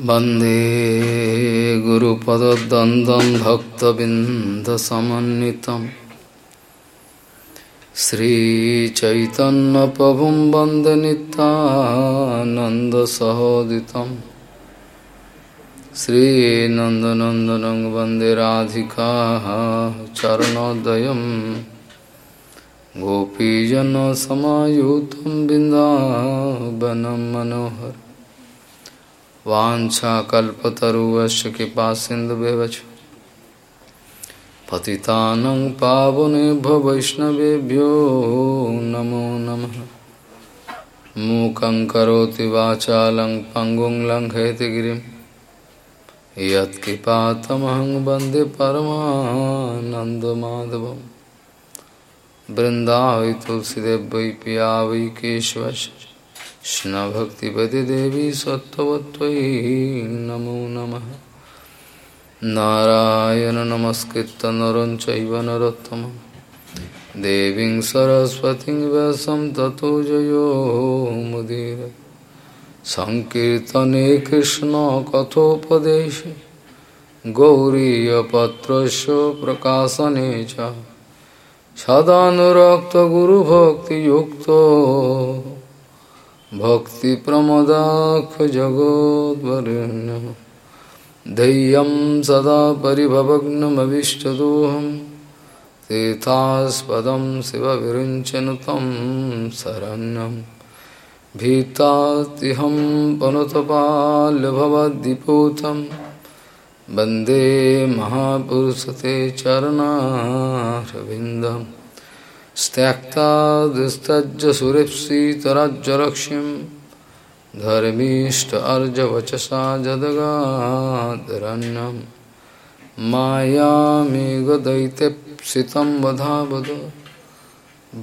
वंदे गुरुपदद्वन्द्वं भक्तबिन्दसमन्वितं। श्रीचैतन्यप्रभुं वंदे नित्यानन्दसहोदितं। श्रीनन्दनन्दनं वंदे राधिका चरणोदयं। गोपीजनसमायुतं बिन्दावनं मनोहर वाछाकल्पतरुवश्च कृपा सिन्धुव्यवच पतितानं पावनेभ्यो वैष्णवेभ्यो नमो नमः। मूकं करोति वाचालं पङ्गुं लङ्घयति गिरिं यत्कृपातमहं वंदे परमानन्दमाधवं बृन्दावै तुलसीदेव पिया वै केशवश्च कृष्णभक्तिपति देवी सत्त्ववत्त्वयि नमो नमः। नारायण नमस्कृत्य नरं चैव नरोत्तमं देवीं सरस्वतीं व्यासं ततो जयो मुदीर। सङ्कीर्तने कृष्णकथोपदेशे गौरीयपत्रस्य प्रकाशने च। सदानुरक्तगुरुभक्तियुक्तो। भक्तिप्रमदाखजगोद्वरेण्यं धैर्यं सदा परिभवग्नमविष्टदोहं। तीर्थास्पदं शिवविरुञ्चन तं शरण्यं। भीतातिहं पनुतपाल्यभवद्दिपूतं वंदे महापुरुषते चरणारविन्दम्। स्त्यक्तादिस्तज्जसुरेप्सितरज्जलक्ष्मीं धर्मीष्ट अर्जवचसा जदगादरण्यं मायामेघदयितेप्सितं वधा बद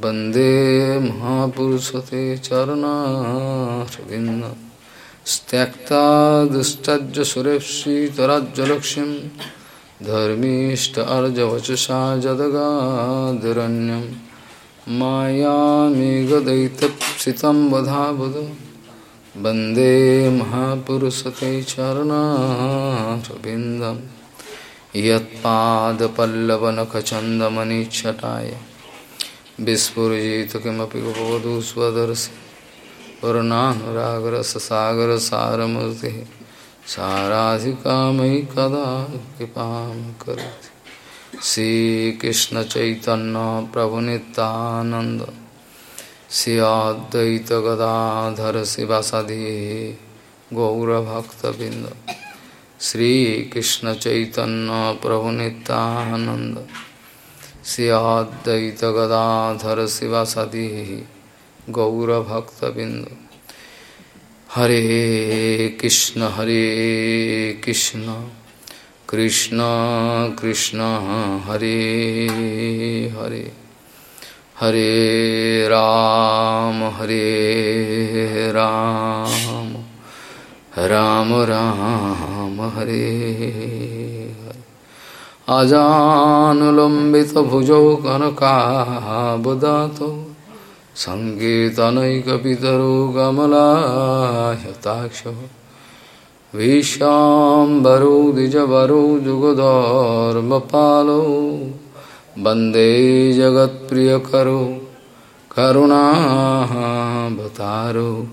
वंदे महापुरुषते चरणार्विन्द। स्त्यक्तादिस्तज्जसुरेप्सितरज्जलक्ष्मीं धर्मीष्ट अर्जवचसा जदगा मायामेघदैत्यप्सितं वधावद। वंदे महापुरुषते चरणारविन्दं यत्पादपल्लवनखचन्दमनिच्छटाय। विस्फुरिजित किमपि गोपवधू स्वदर्शि। वरुणानुरागरससागरसारमूर्तिः। साराधिकामयि कदा कृपां करोति। श्रीकृष्ण चैतन्य प्रभु नित्यानंद श्रियाद्वैत गदाधर शिवासादि गौरभक्तबिंद श्रीकृष्ण चैतन्य प्रभु नित्यानंद श्रियाद्वैत गदाधर शिवासादि गौरभक्तबिंद हरे कृष्ण हरे कृष्ण কৃষ্ণ কৃষ্ণ হরে হরে। হরে রাম হরে রাম। রাম রাম, হরে আজানুলম্বিত ভুজৌ কনকাবদাত। সঙ্গীতনৈকিতরো কমলাহতাক্ষ विश्वाम्बरो द्विजवरो जुगधर्मपालो वंदे जगत्प्रियकरो करुणावतारो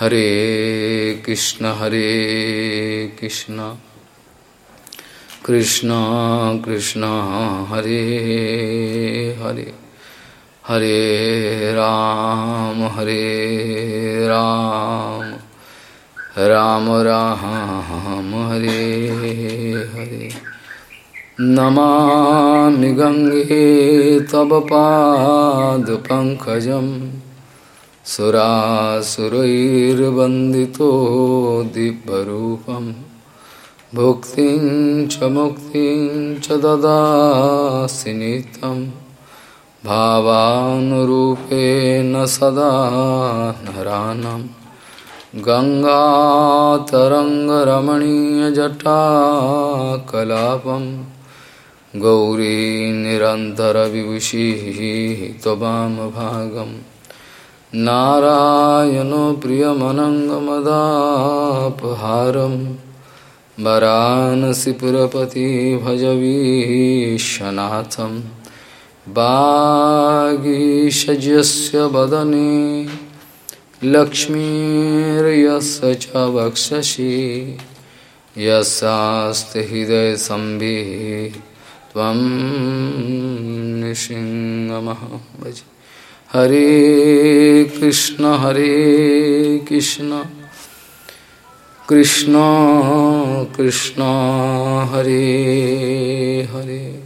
हरे कृष्ण हरे कृष्ण। कृष्ण कृष्ण, हरे हरे। हरे राम हरे राम। राम राम, हरे हरे। नमामि गङ्गे तव पादपङ्कजं सुरासुरैर्वन्दितो दिव्यरूपं। भुक्तिं च मुक्तिं च ददासि भावानुरूपेण सदा नरानम्। गङ्गातरङ्गरमणीयजटाकलापं गौरी निरन्तरविभूषिः त्ववामभागं नारायणो प्रियमनङ्गमदापहारं वरानसीपुरपति भजवीशनाथं वागीषजस्य वदने लक्ष्मीर्यस्य च वक्षसि यस्यास्ति हृदयसंविः त्वं भज हरे कृष्ण हरे कृष्ण। कृष्ण कृष्ण, हरे हरे।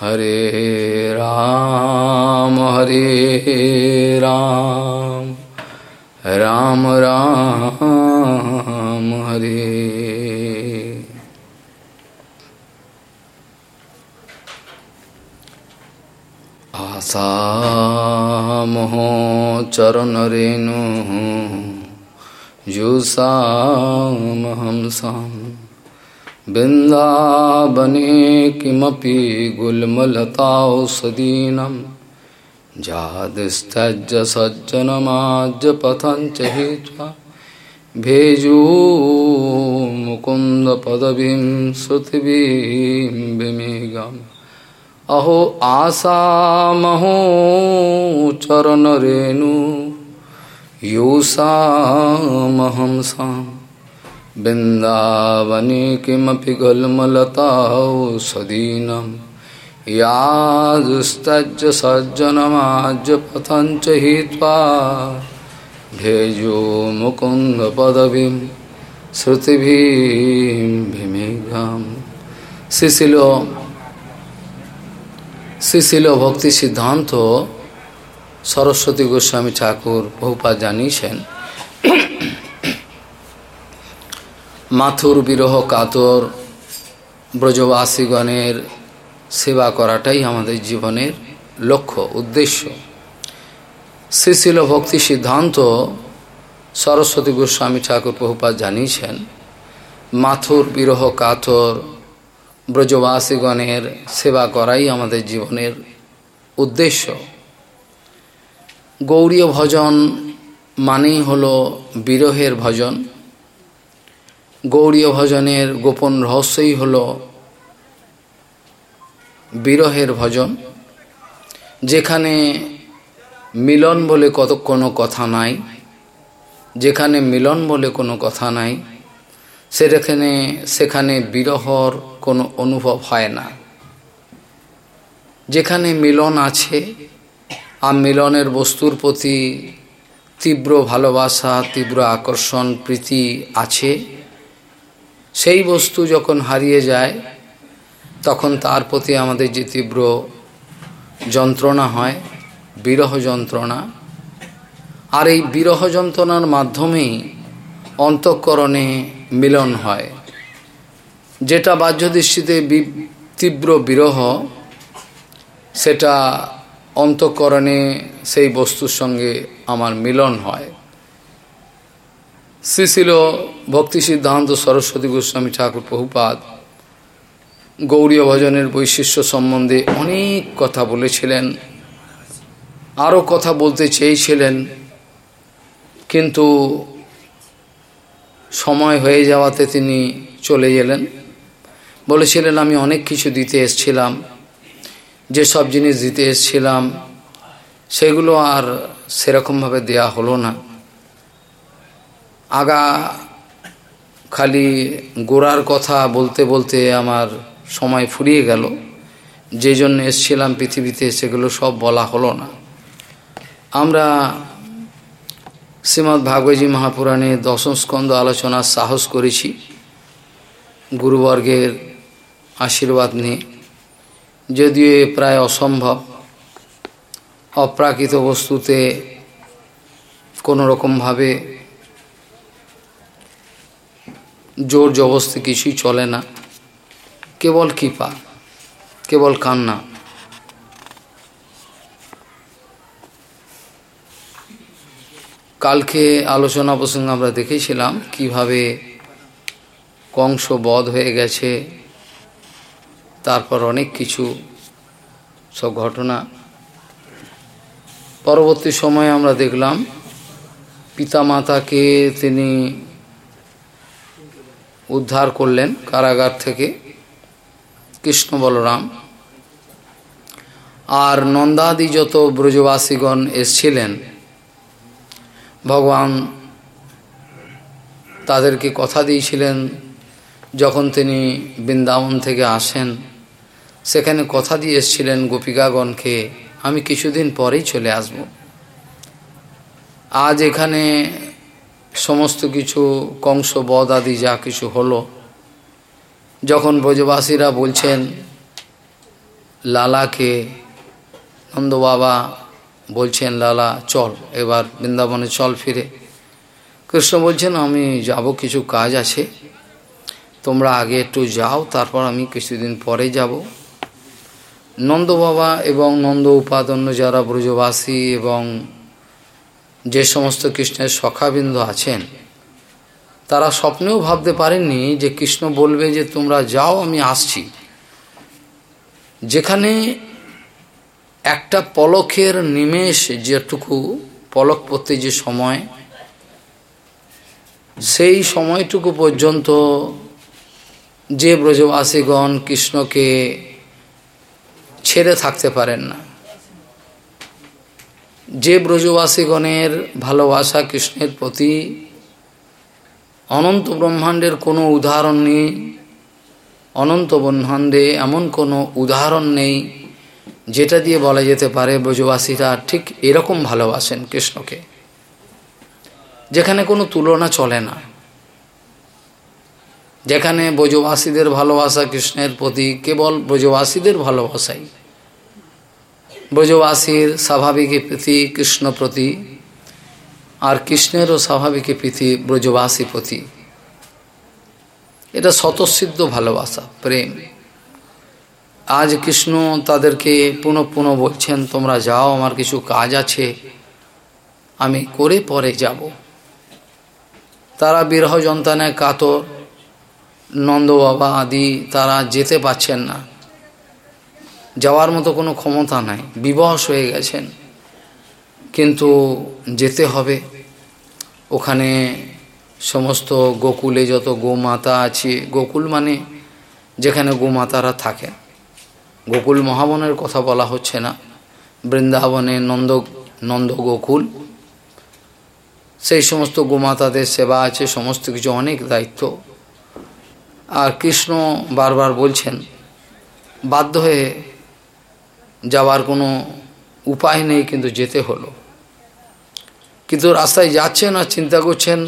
हरे राम हरे राम। राम राम हरे। आशा मोहो चरण रेणु जुषामहं सां बिन्दावने किमपि गुल्मलताौषधीनम् जादिस्त्यज सज्जनमाज पथञ्च हित्वा भेजो मुकुंद पदवी सुतिबी अहो आसामहो चरणरेणु योऽसामहं साम् बिंदावनी किमपि गलमलता सदीनम यादुस्तज्ज सज्जनमाज्यपथञ्च हित्वा भेजो मुकुन्दपदवीं श्रुतिभिं भीमेघां शिशिलो শ্রীশিল ভক্তি সিদ্ধান্ত সরস্বতী গোস্বামী ঠাকুর বহুপা জানিয়েছেন মাথুর বিরহ কাতর ব্রজবাসীগণের সেবা করাটাই আমাদের জীবনের লক্ষ্য, উদ্দেশ্য। শ্রীশিল ভক্তি সিদ্ধান্ত সরস্বতী গোস্বামী ঠাকুর বহুপা জানিয়েছেন, মাথুর, বিরহ, কাতর, ব্রজবাসীগণের সেবা করাই আমাদের জীবনের উদ্দেশ্য। গৌরীয় ভজন মানেই হল বিরহের ভজন। গৌরীয় ভজনের গোপন রহস্যই হল বিরহের ভজন, যেখানে মিলন বলে কত কোনো কথা নাই, যেখানে মিলন বলে কোনো কথা নাই, সেখানে সেখানে বিরহর কোনো অনুভব হয় না। যেখানে মিলন আছে আর মিলনের বস্তুর প্রতি তীব্র ভালোবাসা, তীব্র আকর্ষণ, প্রীতি আছে, সেই বস্তু যখন হারিয়ে যায় তখন তার প্রতি আমাদের যে তীব্র যন্ত্রণা হয়, বিরহ যন্ত্রণা, আর এই বিরহ যন্ত্রণার মাধ্যমেই অন্তঃকরণে মিলন হয়। যেটা বাহ্য দৃষ্টিতে তীব্র বিরহ, সেটা অন্তঃকরণে সেই বস্তুর সঙ্গে আমার মিলন হয়। শ্রীশিল ভক্তি সিদ্ধান্ত সরস্বতী গোস্বামী ঠাকুর প্রভুপাত গৌরীয় ভজনের বৈশিষ্ট্য সম্বন্ধে অনেক কথা বলেছিলেন আরও কথা বলতে চেয়েছিলেন, কিন্তু সময় হয়ে যাওয়াতে তিনি চলে গেলেন। বলেছিলেন, আমি অনেক কিছু দিতে এসছিলাম যে সব জিনিস দিতে এসছিলাম, সেগুলো আর সেরকমভাবে দেয়া হলো না। আগা খালি গোড়ার কথা বলতে বলতে আমার সময় ফুরিয়ে গেল। যে জন্য এসছিলাম পৃথিবীতে, সেগুলো সব বলা হলো না। আমরা শ্রীমৎ ভাগবতী মহাপুরাণে দশম স্কন্দ আলোচনার সাহস করেছি। গুরুবর্গের আশীর্বাদ নিয়ে। যদিও প্রায় অসম্ভব, অপ্রাকৃত বস্তুতে কোনো রকমভাবে জোর জবস্তি কিছুই চলে না। কেবল কৃপা, কেবল কান্না। কালকে আলোচনা প্রসঙ্গে আমরা দেখেছিলাম কীভাবে কংস বধ হয়ে গেছে, তারপর অনেক কিছু, সব ঘটনা। পরবর্তী সময়ে আমরা দেখলাম পিতামাতাকে তিনি উদ্ধার করলেন কারাগার থেকে। কৃষ্ণ বলরাম। আর নন্দাদি যত ব্রজবাসীগণ এসছিলেন, ভগবান তাদেরকে কথা দিয়েছিলেন, যখন তিনি বৃন্দাবন থেকে আসেন, সেখানে কথা দিয়ে এসেছিলেন, গোপিকাগণকে আমি কিছুদিন পরেই চলে আসব। আজ এখানে সমস্ত কিছু, কংস বধ আদি যা কিছু হলো যখন ব্রজবাসীরা বলছেন, লালাকে নন্দ বাবা বলছেন, লালা, চল, এবার বৃন্দাবনে চল ফিরে। কৃষ্ণ বলছেন, আমি যাব, কিছু কাজ আছে, তোমরা আগে একটু যাও, তারপর আমি কিছুদিন পরে যাব। নন্দ বাবা এবং নন্দ উপাদন্য যারা ব্রজবাসী এবং যে সমস্ত কৃষ্ণের সখাবিন্দু আছেন তারা স্বপ্নেও ভাবতে পারেননি যে কৃষ্ণ বলবে যে, তোমরা যাও, আমি আসছি। যেখানে একটা পলকের নিমেষ যেটুকু, পলক পড়তে যে সময়, সেই সময়টুকু পর্যন্ত যে ব্রজবাসীগণ কৃষ্ণকে ছেড়ে থাকতে পারেন না। যে ব্রজবাসীগণের ভালোবাসা কৃষ্ণের প্রতি অনন্ত ব্রহ্মাণ্ডের কোনো উদাহরণ নেই। অনন্ত ব্রহ্মাণ্ডে এমন কোনো উদাহরণ নেই, যেটা দিয়ে বলা যেতে পারে ব্রজবাসীরা ঠিক এরকম ভালোবাসেন কৃষ্ণকে, যেখানে কোনো তুলনা চলে না। যেখানে ব্রজবাসীদের ভালোবাসা কৃষ্ণের প্রতি কেবল ব্রজবাসীদের ভালোবাসাই। ব্রজবাসীর স্বাভাবিক প্রীতি, কৃষ্ণ প্রতি আর কৃষ্ণেরও স্বাভাবিক প্রীতি ব্রজবাসী প্রতি এটা স্বতঃসিদ্ধ ভালোবাসা, প্রেম। আজ কৃষ্ণ তাদেরকে পুনঃ পুনঃ বলছেন, তোমরা যাও, আমার কিছু কাজ আছে, আমি করে পরে যাব। তারা বিরহ যন্ত্রণায় কাতর নন্দ বাবা আদি তারা যেতে পাচ্ছেন না। যাওয়ার মতো কোনো ক্ষমতা নাই, বিবশ হয়ে গেছেন। কিন্তু যেতে হবে। ওখানে সমস্ত গোকুলে যত গোমাতা আছে, গোকুল মানে যেখানে গোমাতারা থাকেন গোকুল মহাবনের কথা বলা হচ্ছে না। বৃন্দাবনে নন্দ নন্দ গোকুল। সেই সমস্ত গোমাতাদের সেবা আছে, সমস্ত কিছু অনেক দায়িত্ব। আর কৃষ্ণ বারবার বলছেন, বাধ্য হয়ে যাওয়ার কোনো উপায় নেই, কিন্তু যেতে হলো। কিন্তু রাস্তায় যাচ্ছেন আর চিন্তা করছেন,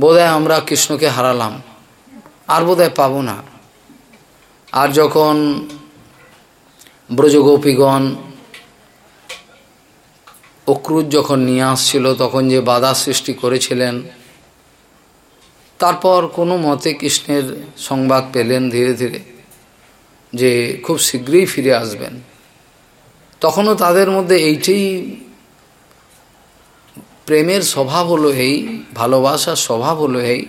বোধহয় আমরা কৃষ্ণকে হারালাম, আর বোধহয় পাবো না। আর যখন ব্রজগোপীগণ অক্রুজ যখন নিয়ে আসছিল, তখন যে বাধা সৃষ্টি করেছিলেন, তারপর কোনো মতে কৃষ্ণের সংবাদ পেলেন ধীরে ধীরে যে খুব শীঘ্রই ফিরে আসবেন। তখনও তাদের মধ্যে এইটাই প্রেমের স্বভাব হলো এই, ভালোবাসার স্বভাব হলো এই।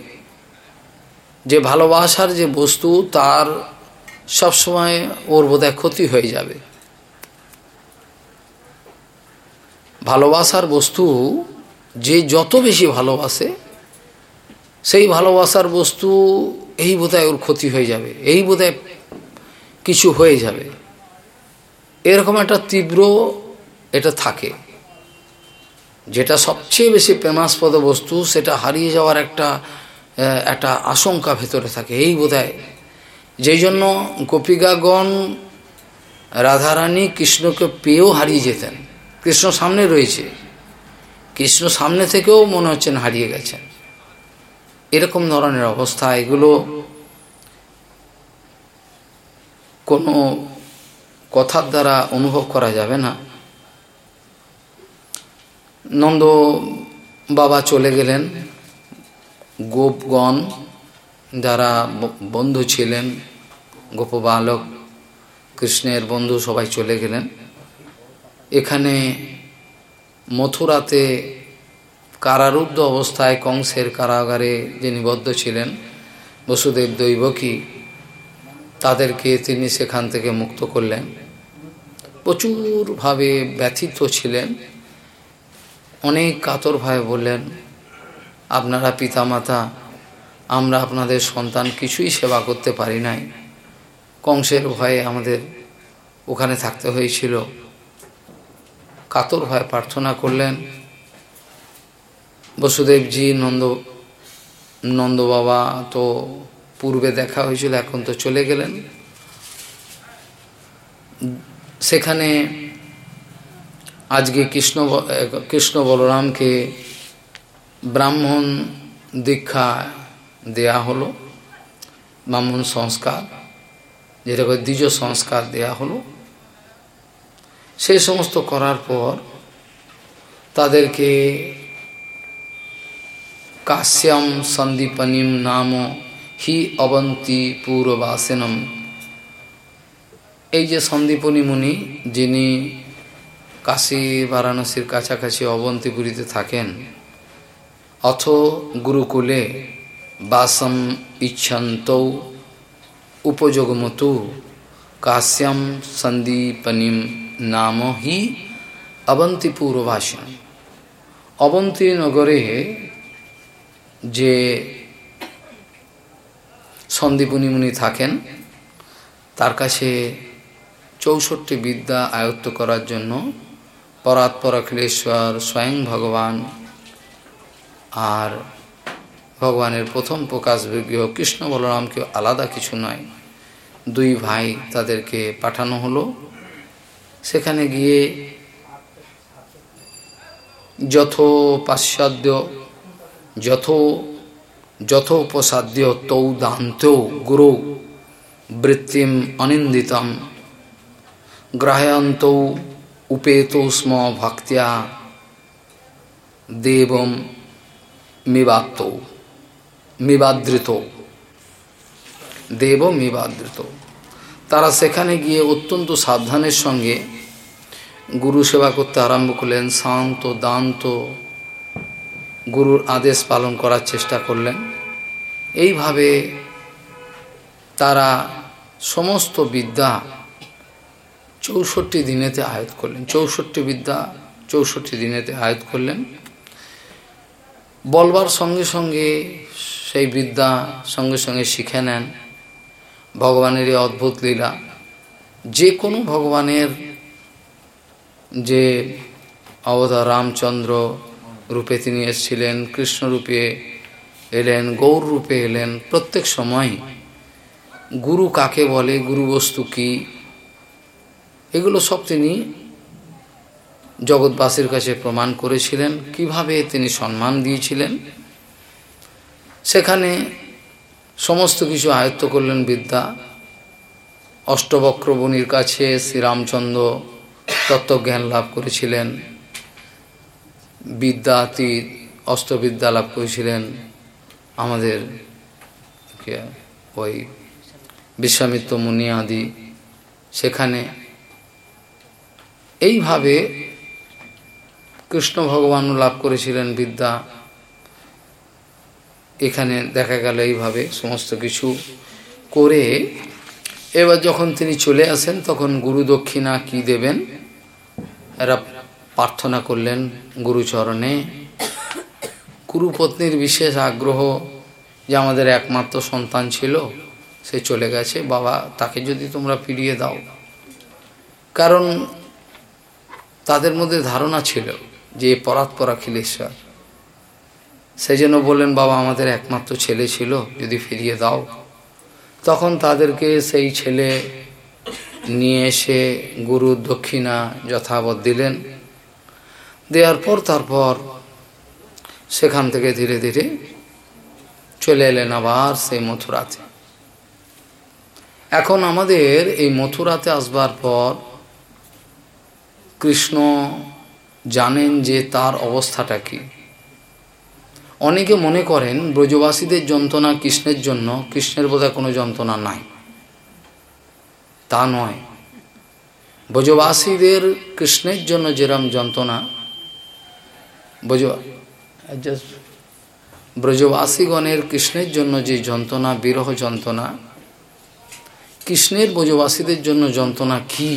যে ভালোবাসার যে বস্তু, তার সবসময় ওর বোধহয় ক্ষতি হয়ে যাবে। ভালোবাসার বস্তু যে যত বেশি ভালোবাসে, সেই ভালোবাসার বস্তু এই বোধহয় ওর ক্ষতি হয়ে যাবে, এই বোধহয় কিছু হয়ে যাবে। এরকম একটা তীব্র এটা থাকে। যেটা সবচেয়ে বেশি প্রেমাস্পদ বস্তু, সেটা হারিয়ে যাওয়ার একটা একটা আশঙ্কা ভেতরে থাকে। এই বোধহয়। যেই জন্য গোপিকাগণ রাধারানী কৃষ্ণকে পেয়েও হারিয়ে যেতেন। কৃষ্ণ সামনে রয়েছে। কৃষ্ণ সামনে থেকেও মনে হচ্ছেন হারিয়ে গেছেন। এরকম ধরনের অবস্থা। এগুলো কোনো কথার দ্বারা অনুভব করা যাবে না। নন্দ বাবা চলে গেলেন। গোপগণ যারা বন্ধু ছিলেন, গোপবালক, কৃষ্ণের বন্ধু সবাই চলে গেলেন। এখানে মথুরাতে কারারুদ্ধ অবস্থায় কংসের কারাগারে যে নিবদ্ধ ছিলেন, বসুদেব দৈবকী, তাদেরকে তিনি সেখান থেকে মুক্ত করলেন। প্রচুরভাবে ব্যথিত ছিলেন। অনেক কাতরভাবে বললেন, আপনারা পিতামাতা, আমরা আপনাদের সন্তান কিছুই সেবা করতে পারি নাই। কংসের ভয়ে আমাদের ওখানে থাকতে হয়েছিল। কাতর ভয়ে প্রার্থনা করলেন, বসুদেবজি, নন্দ নন্দ বাবা তো পূর্বে দেখা হয়েছিল, এখন তো চলে গেলেন। সেখানে আজকে কৃষ্ণ কৃষ্ণ বলরামকে ব্রাহ্মণ দীক্ষা দেয়া হলো, ব্রাহ্মণ সংস্কার, যেটাকে দ্বিজ সংস্কার দেয়া হলো। সেই সমস্ত করার পর তাদেরকে কাশ্যম সন্দীপনিম নাম হি অবন্তী পূর্ববাসেনম। এই যে সন্দীপনী মুনি, যিনি কাশী, বারাণসীর কাছাকাছি অবন্তীপুরীতে থাকেন। অথ গুরুকুলে বাসম ইচ্ছন্ত উপযোগমতু কাশ্যম সন্দীপনিম নাম হি অবন্তীপুরবাসন অবন্তী নগরে যে সন্দীপনী মুনি থাকেন, তার কাছে চৌষট্টি বিদ্যা আয়ত্ত করার জন্য পরাৎপর অখিলেশ্বর স্বয়ং ভগবান। আর ভগবানের প্রথম প্রকাশ বিগ্রহ কৃষ্ণ বলরামকে আলাদা কিছু নয়। দুই ভাই তাদেরকে পাঠানো হলো। সেখানে গিয়ে যথ পাশ্চাদ্য যথ যথোপসাদ্য তৌ দান্ত গুরু বৃত্তিম অনিন্দিতম। গ্রাহয়ন্ত উপেত স্ম ভক্তিয়া দেবম মিবাত্ত মিবাদৃত দেব মিবাদৃত তারা সেখানে গিয়ে অত্যন্ত সাবধানের সঙ্গে গুরু সেবা করতে আরম্ভ করলেন, শান্ত, দান্ত গুরুর আদেশ পালন করার চেষ্টা করলেন। এইভাবে তারা সমস্ত বিদ্যা চৌষট্টি দিনেতে আয়ত করলেন। চৌষট্টি বিদ্যা চৌষট্টি দিনেতে আয়ত করলেন। বলবার সঙ্গে সঙ্গে সেই বিদ্যা সঙ্গে সঙ্গে শিখে নেন। ভগবানের এই অদ্ভুত লীলা। যে কোনো ভগবানের যে অবতার রামচন্দ্র রূপে তিনি এসেছিলেন কৃষ্ণরূপে এলেন, গৌর রূপে এলেন, প্রত্যেক সময় গুরু কাকে বলে, গুরু বস্তু কি এগুলো সব তিনি জগৎবাসীর কাছে প্রমাণ করেছিলেন। কীভাবে তিনি সম্মান দিয়েছিলেন? সেখানে সমস্ত কিছু আয়ত্ত করলেন বিদ্যা। অষ্টবক্রবণীর কাছে শ্রীরামচন্দ্র তত্ত্বজ্ঞান লাভ করেছিলেন। বিদ্যাতীত অষ্টবিদ্যা লাভ করেছিলেন আমাদের ওই বিশ্বামিত্র মুনি আদি। সেখানে এইভাবে কৃষ্ণ ভগবানও লাভ করেছিলেন বিদ্যা। এখানে দেখা গেল এইভাবে সমস্ত কিছু করে এবার যখন তিনি চলে আসেন, তখন গুরু দক্ষিণা কি দেবেন? এরা প্রার্থনা করলেন গুরুচরণে গুরুপত্নীর বিশেষ আগ্রহ যে আমাদের একমাত্র সন্তান ছিল, সে চলে গেছে। বাবা, তাকে যদি তোমরা ফিরিয়ে দাও। কারণ তাদের মধ্যে ধারণা ছিল যে পরাৎপর অখিলেশ্বর সেই জন্য বললেন, বাবা, আমাদের একমাত্র ছেলে ছিল, যদি ফিরিয়ে দাও। তখন তাদেরকে সেই ছেলে নিয়ে এসে গুরু দক্ষিণা যথাবৎ দিলেন। দেওয়ার পর তারপর সেখান থেকে ধীরে ধীরে চলে এলেন আবার সেই মথুরাতে। এখন আমাদের এই মথুরাতে আসবার পর কৃষ্ণ জানেন যে তার অবস্থাটা কি। অনেকে মনে করেন ব্রজবাসীদের যন্ত্রণা কৃষ্ণের জন্য, কৃষ্ণের বোধহয় কোনো যন্ত্রণা নাই। তা নয়। ব্রজবাসীদের কৃষ্ণের জন্য যেরম যন্ত্রণা, ব্রজ ব্রজবাসীগণের কৃষ্ণের জন্য যে যন্ত্রণা, বিরহ যন্ত্রণা, কৃষ্ণের ব্রজবাসীদের জন্য যন্ত্রণা কি?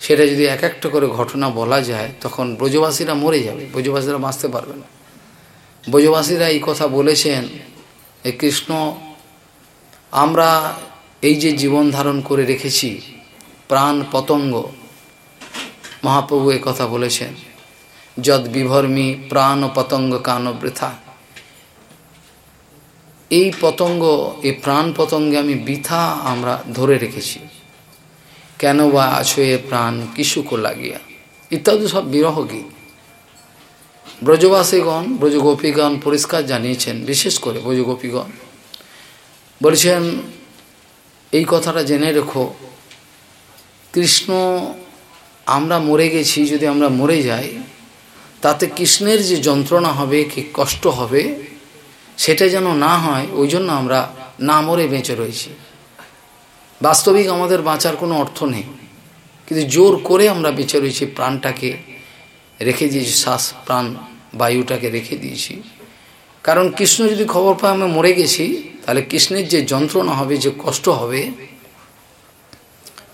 সেটা যদি এক একটা করে ঘটনা বলা যায়, তখন ব্রজবাসীরা মরে যাবে, ব্রজবাসীরা বাঁচতে পারবে না। ব্রজবাসীরা এই কথা বলেছেন এই কৃষ্ণ, আমরা এই যে জীবন ধারণ করে রেখেছি, প্রাণ পতঙ্গ, মহাপ্রভু এ কথা বলেছেন যদ বিভর্মী প্রাণ পতঙ্গ কান বৃথা। এই পতঙ্গ, এই প্রাণ পতঙ্গে আমি বৃথা আমরা ধরে রেখেছি। কেন বা আছো এ প্রাণ? কিশুক লাগিয়া? ইত্যাদি সব বিরহ গীত। ব্রজবাসীগণ, ব্রজগোপীগণ পরিষ্কার জানিয়েছেন, বিশেষ করে ব্রজগোপীগণ। বলছেন, এই কথাটা জেনে রেখো, কৃষ্ণ আমরা মরে গেছি, যদি আমরা মরে যাই, তাতে কৃষ্ণের যে যন্ত্রণা হবে, কি কষ্ট হবে, সেটা যেন না হয়, ওই জন্য আমরা না মরে বেঁচে রয়েছি। বাস্তবিক আমাদের বাঁচার কোনো অর্থ নেই। কিন্তু জোর করে আমরা বেঁচে রয়েছি, প্রাণটাকে রেখে দিয়েছি, শ্বাস, প্রাণ, বায়ুটাকে রেখে দিয়েছি। কারণ কৃষ্ণ যদি খবর পায় আমরা মরে গেছি, তাহলে কৃষ্ণের যে যন্ত্রণা হবে, যে কষ্ট হবে,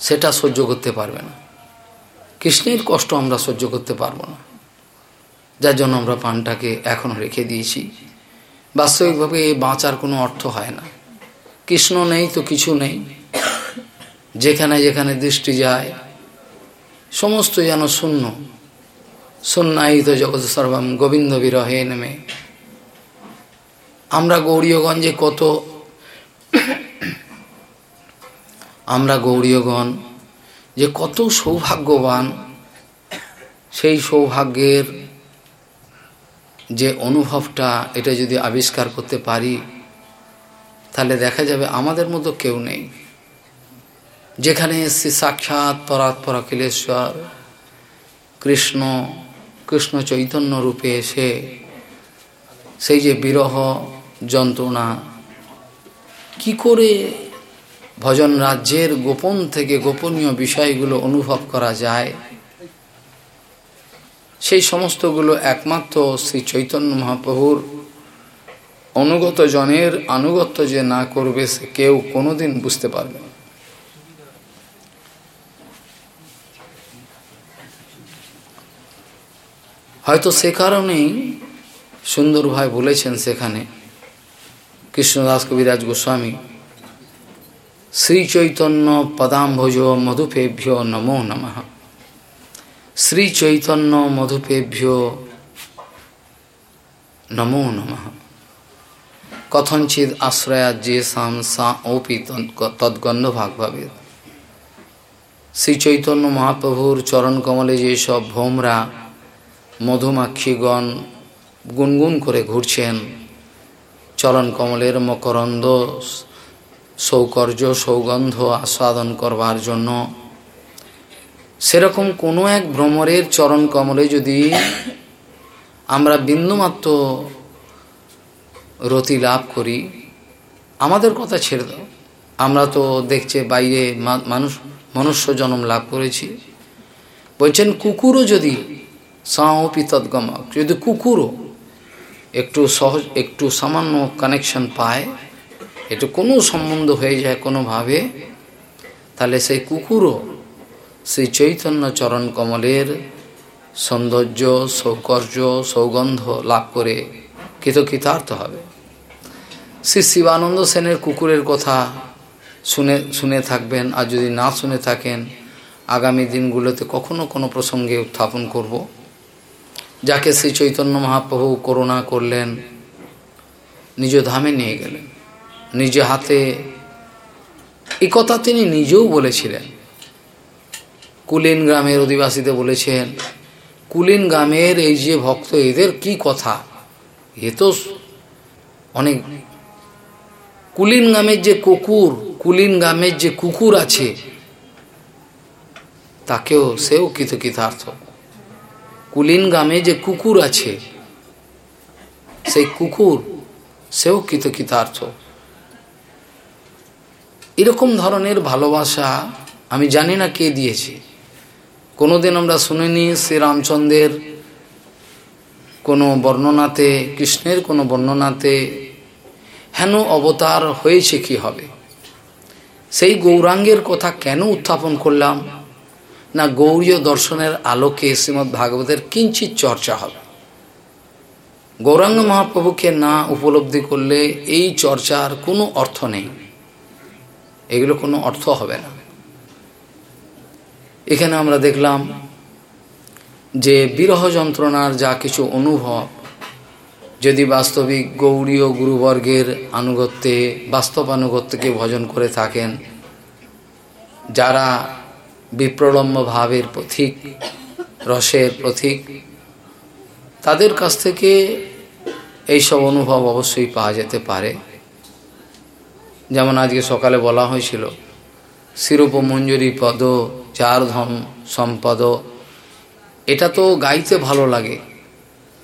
সেটা সহ্য করতে পারবে না। কৃষ্ণের কষ্ট আমরা সহ্য করতে পারব না। যার জন্য আমরা প্রাণটাকে এখন রেখে দিয়েছি। বাস্তবিকভাবে বাঁচার কোনো অর্থ হয় না। কৃষ্ণ নেই তো কিছু নেই। যেখানে যেখানে দৃষ্টি যায়, সমস্ত যেন শূন্য। শূন্যায়িত জগৎ সর্বম গোবিন্দ বিরহে নেমে। আমরা গৌরীয়গঞ্জে কত? আমরা গৌরীয়গণ যে কত সৌভাগ্যবান। সেই সৌভাগ্যের যে অনুভবটা, এটা যদি আবিষ্কার করতে পারি, তাহলে দেখা যাবে আমাদের মতো কেউ নেই। যেখানে শ্রী সাক্ষাৎ পরাৎপর অখিলেশ্বর কৃষ্ণ কৃষ্ণ চৈতন্য রূপে এসে সেই যে বিরহ যন্ত্রণা, কি করে ভজন রাজ্যের গোপন থেকে গোপনীয় বিষয়গুলো অনুভব করা যায়? সেই সমস্তগুলো একমাত্র শ্রী চৈতন্য মহাপ্রভুর অনুগত জনের, আনুগত্য যে না করবে সে কেউ কোনোদিন বুঝতে পারবে হয়তো সে কারণেই সুন্দর ভাই বলেছেন সেখানে, কৃষ্ণদাস কবিরাজ গোস্বামী, শ্রী চৈতন্য পদাম্ভজ মধুপেভ্য নমো নমঃ। শ্রী চৈতন্য মধুপেভ্য নমো নমঃ। কথঞ্চিত আশ্রয়া যে সাম সা ওপি তৎগন্ধ ভাগভাবে শ্রী চৈতন্য মহাপ্রভুর চরণ কমলে যেসব ভোমরা মধুমাক্ষীগণ গুনগুন করে ঘুরছেন। চরণ কমলের মকরন্দ সৌকর্য সৌগন্ধ আস্বাদন করবার জন্য। সেরকম কোনো এক ভ্রমরের চরণ কমলে যদি আমরা বিন্দুমাত্র রতি লাভ করি, আমাদের কথা ছেড়ে দাও। আমরা তো দেখছে বাইরে মানুষ, মনুষ্য জন্ম লাভ করেছি। বলছেন, কুকুরও যদি সাঁপি তৎগমক যদি কুকুরও একটু সহজ, একটু সামান্য কানেকশন পায়, একটু কোনো সম্বন্ধ হয়ে যায় কোনোভাবে, তাহলে সেই কুকুরও সেই চৈতন্য চরণ কমলের সৌন্দর্য, সৌকর্য, সৌগন্ধ লাভ করে কৃতকৃতার্থ হবে। শ্রী শিবানন্দ সেনের কুকুরের কথা শুনে শুনে থাকবেন আর যদি না শুনে থাকেন, আগামী দিনগুলোতে কখনো কোনো প্রসঙ্গে উত্থাপন করব। যাকে শ্রী চৈতন্য মহাপ্রভু করুণা করলেন, নিজ ধামে নিয়ে গেলেন। নিজ হাতে এ কথা তিনি নিজেও বলেছিলেন। কুলিন গ্রামের অধিবাসীতে বলেছেন, কুলিন গ্রামের এই যে ভক্ত, এদের কি কথা? এ তো অনেক। কুলিন গ্রামের যে কুকুর, কুলিন গ্রামের যে কুকুর আছে, তাকেও সেও কৃতকৃতার্থ। কুলিন গ্রামে যে কুকুর আছে, সেই কুকুর সেও কৃতকৃতার্থ। এরকম ধরনের ভালোবাসা আমি জানি না কে দিয়েছে। কোনোদিন আমরা শুনিনি শ্রীরামচন্দ্রের কোনো বর্ণনাতে, কৃষ্ণের কোনো বর্ণনাতে, হেন অবতার হয়েছে কি হবে? সেই গৌরাঙ্গের কথা কেন উত্থাপন করলাম? না গৌরীয় দর্শনের আলোকে শ্রীমৎ ভাগবতের কিঞ্চিত চর্চা হবে। গৌরাঙ্গ মহাপ্রভুকে না উপলব্ধি করলে এই চর্চার কোনো অর্থ নেই। এগুলো কোনো অর্থ হবে না। এখানে আমরা দেখলাম যে বিরহ যন্ত্রণার যা কিছু অনুভব, যদি বাস্তবিক গৌরীয় গুরুবর্গের আনুগত্যে বাস্তব আনুগত্যকে ভজন করে থাকেন, যারা বিপ্রলম্ব ভাবের পথিক, রসের প্রতীক তাদের কাছ থেকে এইসব অনুভব অবশ্যই পাওয়া যেতে পারে। যেমন আজকে সকালে বলা হয়েছিল শিরূপ মঞ্জুরি পদ চার ধম সম্পদ। এটা তো গাইতে ভালো লাগে।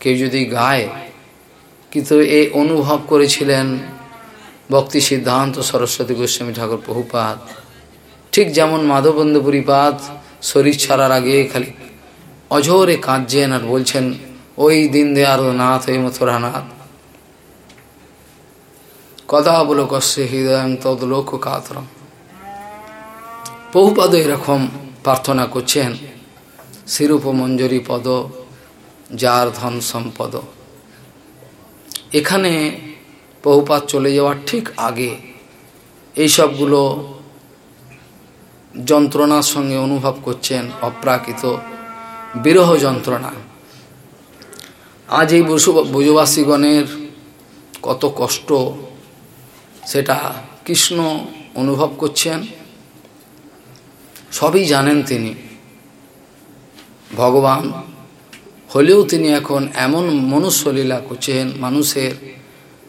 কেউ যদি গায়, কিন্তু এই অনুভব করেছিলেন ভক্তি সিদ্ধান্ত সরস্বতী গোস্বামী ঠাকুর বহুপাত ঠিক যেমন মাধবন্ধু শরীর ছাড়ার আগে খালি অঝোরে কাঁদছেন আর বলছেন, ওই দিন দেয়ার নাথ, ওই মথুরানাথ কদা বলো কশ্যে হৃদয় তদ লোক কাতরম। বহুপাদ এরকম প্রার্থনা করছেন শিরূপ মঞ্জরি পদ, যার ধন সম্পদ। এখানে বহুপাত চলে যাওয়ার ঠিক আগে এই সবগুলো যন্ত্রণার সঙ্গে অনুভব করছেন অপ্রাকৃত বিরহ যন্ত্রণা। আজ এই ব্রজবাসীগণের কত কষ্ট, সেটা কৃষ্ণ অনুভব করছেন। সবই জানেন তিনি। ভগবান হলেও তিনি এখন এমন মনুষ্যলীলা করছেন, মানুষের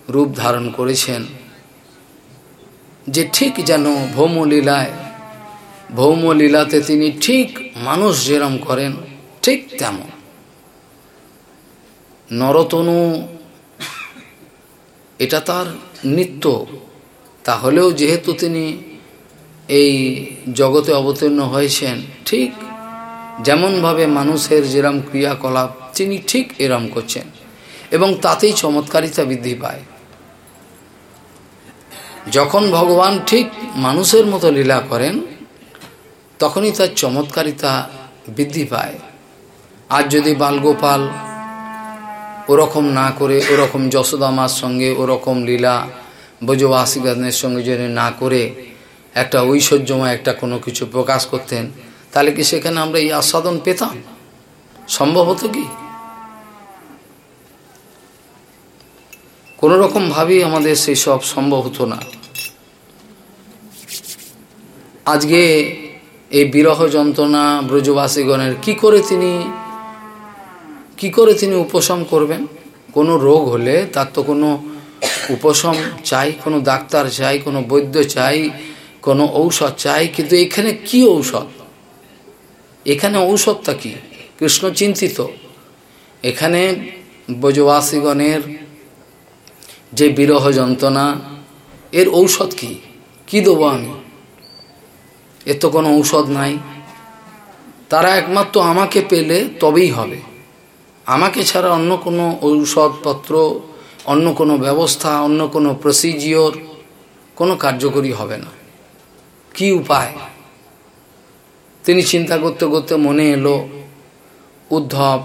রূপ ধারণ করেছেন, যে ঠিক যেন ভৌমলীলায় ভৌমলীলাতে তিনি ঠিক মানুষ যেরম করেন, ঠিক তেমন। নরতনু, এটা তার নিত্য। তাহলেও যেহেতু তিনি এই জগতে অবতীর্ণ হয়েছেন, ঠিক যেমনভাবে মানুষের যেরম ক্রিয়াকলাপ, তিনি ঠিক এরম করছেন এবং তাতেই চমৎকারিতা বৃদ্ধি পায়। যখন ভগবান ঠিক মানুষের মতো লীলা করেন তখনই তার চমৎকারিতা বৃদ্ধি পায়। আর যদি বালগোপাল ওরকম না করে, ওরকম যশোদামার সঙ্গে, ওরকম লীলা ব্রজবাসীগণের সঙ্গে যদি না করে, একটা ঐশ্বর্যময় একটা কোনো কিছু প্রকাশ করতেন, তাহলে কি সেখানে আমরা এই আস্বাদন পেতাম? সম্ভব হতো কি? কোনো রকমভাবেই আমাদের সেই সব সম্ভব হতো না। আজকে এই বিরহ যন্ত্রণা ব্রজবাসীগণের কি করে তিনি, কি করে তিনি উপশম করবেন? কোনো রোগ হলে তার তো কোনো উপশম চাই, কোনো ডাক্তার চাই, কোনো বৈদ্য চাই, কোনো ঔষধ চাই, কিন্তু এখানে কি ঔষধ? এখানে ঔষধটা কি? কৃষ্ণ চিন্তিত। এখানে ব্রজবাসীগণের যে বিরহ যন্ত্রণা, এর ঔষধ কি? কি দেবো আমি? এর তো কোনো ঔষধ নাই। তারা একমাত্র আমাকে পেলে তবেই হবে। আমাকে ছাড়া অন্য কোনো ঔষধপত্র, অন্য কোনো ব্যবস্থা, অন্য কোনো প্রসিজিওর কোনো কার্যকরী হবে না। কি উপায়? তিনি চিন্তা করতে করতে মনে এলো, উদ্ধব,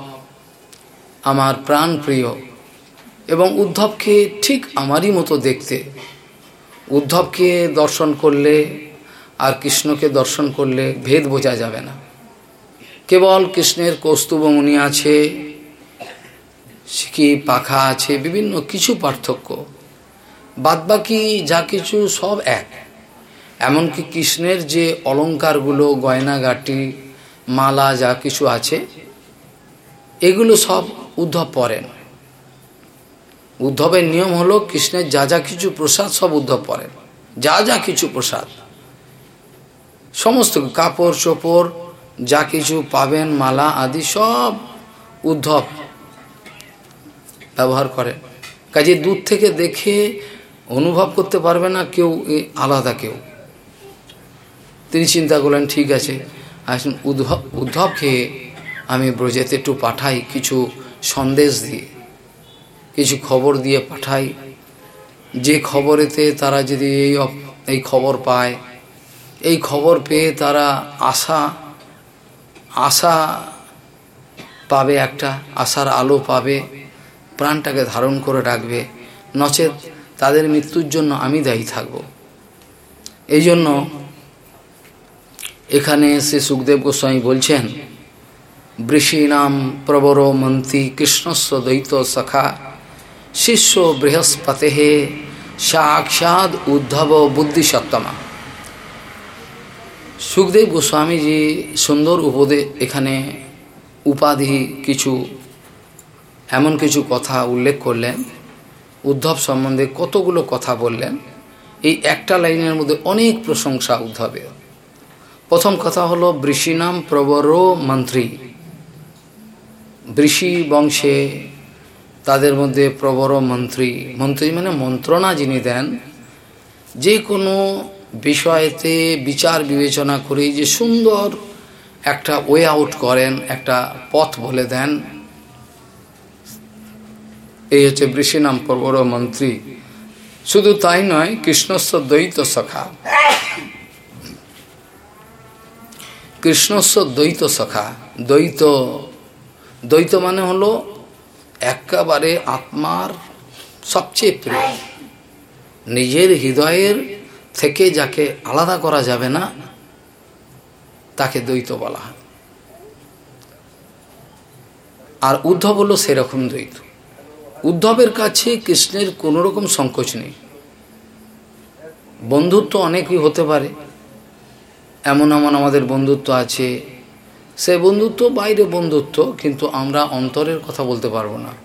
আমার প্রাণ প্রিয়, এবং উদ্ধবকে ঠিক আমারই মতো দেখতে। উদ্ধবকে দর্শন করলে আর কৃষ্ণকে দর্শন করলে ভেদ বোঝা যাবে না। কেবল কৃষ্ণের কৌস্তুবমণি আছে কি পাখা আছে, বিভিন্ন কিছু পার্থক্য। বাদবাকি যা কিছু সব এক। এমনকি কৃষ্ণের যে অলঙ্কারগুলো, গয়নাগাটি, মালা যা কিছু আছে, এগুলো সব উদ্ধব পড়েন উদ্ধবের নিয়ম হলো কৃষ্ণের যা যা কিছু প্রসাদ সব উদ্ধব পড়েন যা যা কিছু প্রসাদ। সমস্ত কাপড় চোপড়, যা কিছু পাবেন, মালা আদি সব উদ্ধব ব্যবহার করে। কাজে দূর থেকে দেখে অনুভব করতে পারবে না কেউ আলাদা কেউ। তিনি চিন্তা করলেন, ঠিক আছে, আসুন, উদ্ধব, উদ্ধবকে আমি ব্রজেতে একটু পাঠাই, কিছু সন্দেশ দিয়ে, কিছু খবর দিয়ে পাঠাই। যে খবরেতে তারা যদি এই এই খবর পায় এই খবর পেয়ে তারা আশা আশা পাবে একটা, আশার আলো পাবে, প্রাণটাকে ধারণ করে রাখবে। নচেত তাদের মৃত্যুর জন্য আমি দায়ী থাকব। এই জন্য এখানে শ্রী সুখদেব গোস্বামী বলছেন, বৃষীনাম প্রবর মন্ত্রী কৃষ্ণস্ব দ্বৈত সখা, শিষ্য বৃহস্পতে সাক্ষাৎ উদ্ধব বুদ্ধিসত্তমা। সুখদেব গোস্বামীজি সুন্দর উপদে এখানে উপাধি কিছু, এমন কিছু কথা উল্লেখ করলেন। উদ্ধব সম্বন্ধে কতগুলো কথা বললেন। এই একটা লাইনের মধ্যে অনেক প্রশংসা উদ্ধবের। প্রথম কথা হলো, বৃষিনাম প্রবর মন্ত্রী। বৃষি বংশে তাদের মধ্যে প্রবর মন্ত্রী। মন্ত্রী মানে মন্ত্রণা যিনি দেন, যে কোনো বিষয়েতে বিচার বিবেচনা করে যে সুন্দর একটা ওয়ে আউট করেন, একটা পথ বলে দেন। এই হচ্ছে বৃষিনাম প্রবর মন্ত্রী। শুধু তাই নয় কৃষ্ণস্ব দ্বৈত সখা। কৃষ্ণস্ব দ্বৈত সখা। দ্বৈত দ্বৈত মানে হলো একেবারে আত্মার সবচেয়ে প্রিয়। নিজের হৃদয়ের থেকে যাকে আলাদা করা যাবে না, তাকে দ্বৈত বলা হয়। আর উদ্ধব হলো সেরকম দ্বৈত। উদ্ধবের কাছে কৃষ্ণের কোনো রকম সংকোচ নেই। বন্ধুত্ব অনেকই হতে পারে। এমন এমন আমাদের বন্ধুত্ব আছে। সে বন্ধুত্ব বাইরে বন্ধুত্ব, কিন্তু আমরা অন্তরের কথা বলতে পারব না।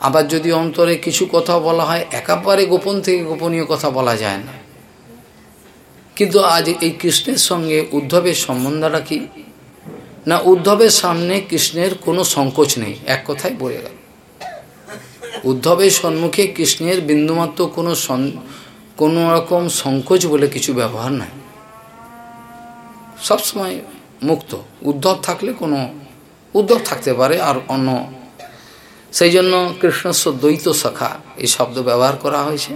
আবার যদি অন্তরে কিছু কথা বলা হয়, একেবারে গোপন থেকে গোপনীয় কথা বলা যায় না। কিন্তু আজ এই কৃষ্ণের সঙ্গে উদ্ধবের সম্বন্ধটা কি? না উদ্ধবের সামনে কৃষ্ণের কোনো সংকোচ নেই? এক কথায় বলে গেল। উদ্ধবের সম্মুখে কৃষ্ণের বিন্দুমাত্র কোনো কোনো রকম সংকোচ বলে কিছু ব্যবহার নাই। সবসময় মুক্ত। উদ্ধব থাকলে কোনো, উদ্ধব থাকতে পারে আর অন্য সেই জন্য কৃষ্ণস্ব দ্বৈত সখা এই শব্দ ব্যবহার করা হয়েছে।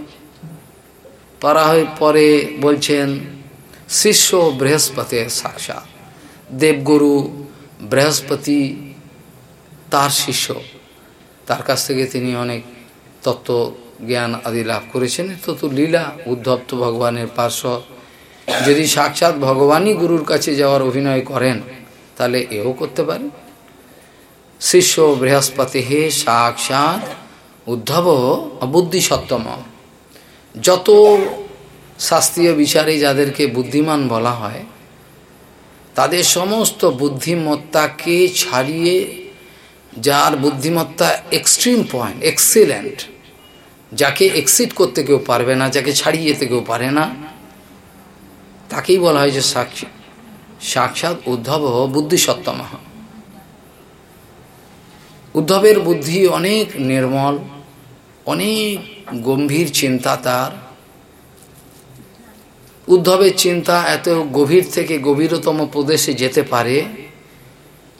হয়ে পরে বলছেন, শিষ্য বৃহস্পতি সাক্ষাৎ। দেবগুরু বৃহস্পতি তার শিষ্য। তার কাছ থেকে তিনি অনেক তত্ত্ব, জ্ঞান আদি লাভ করেছেন। তো তো লীলা উদ্ধপ্ত ভগবানের পার্শ্ব। যদি সাক্ষাৎ ভগবানই গুরুর কাছে যাওয়ার অভিনয় করেন, তাহলে এও করতে পারে। শিষ্য বৃহস্পতি হে সাক্ষাৎ উদ্ধব বুদ্ধি সত্তম যত শাস্ত্রীয় বিচারে যাদেরকে বুদ্ধিমান বলা হয়, তাদের সমস্ত বুদ্ধিমত্তাকে ছাড়িয়ে যার বুদ্ধিমত্তা এক্সট্রিম পয়েন্ট এক্সিলেন্ট যাকে এক্সিট করতে কেউ পারবে না, যাকে ছাড়িয়ে যেতে কেউ পারে না, তাকেই বলা হয় যে সাক্ষী সাক্ষাৎ উদ্ধব বুদ্ধিসত্তম। উদ্ধবের বুদ্ধি অনেক নির্মল, অনেক গম্ভীর চিন্তা তার। উদ্ধবের চিন্তা এত গভীর থেকে গভীরতম প্রদেশে যেতে পারে,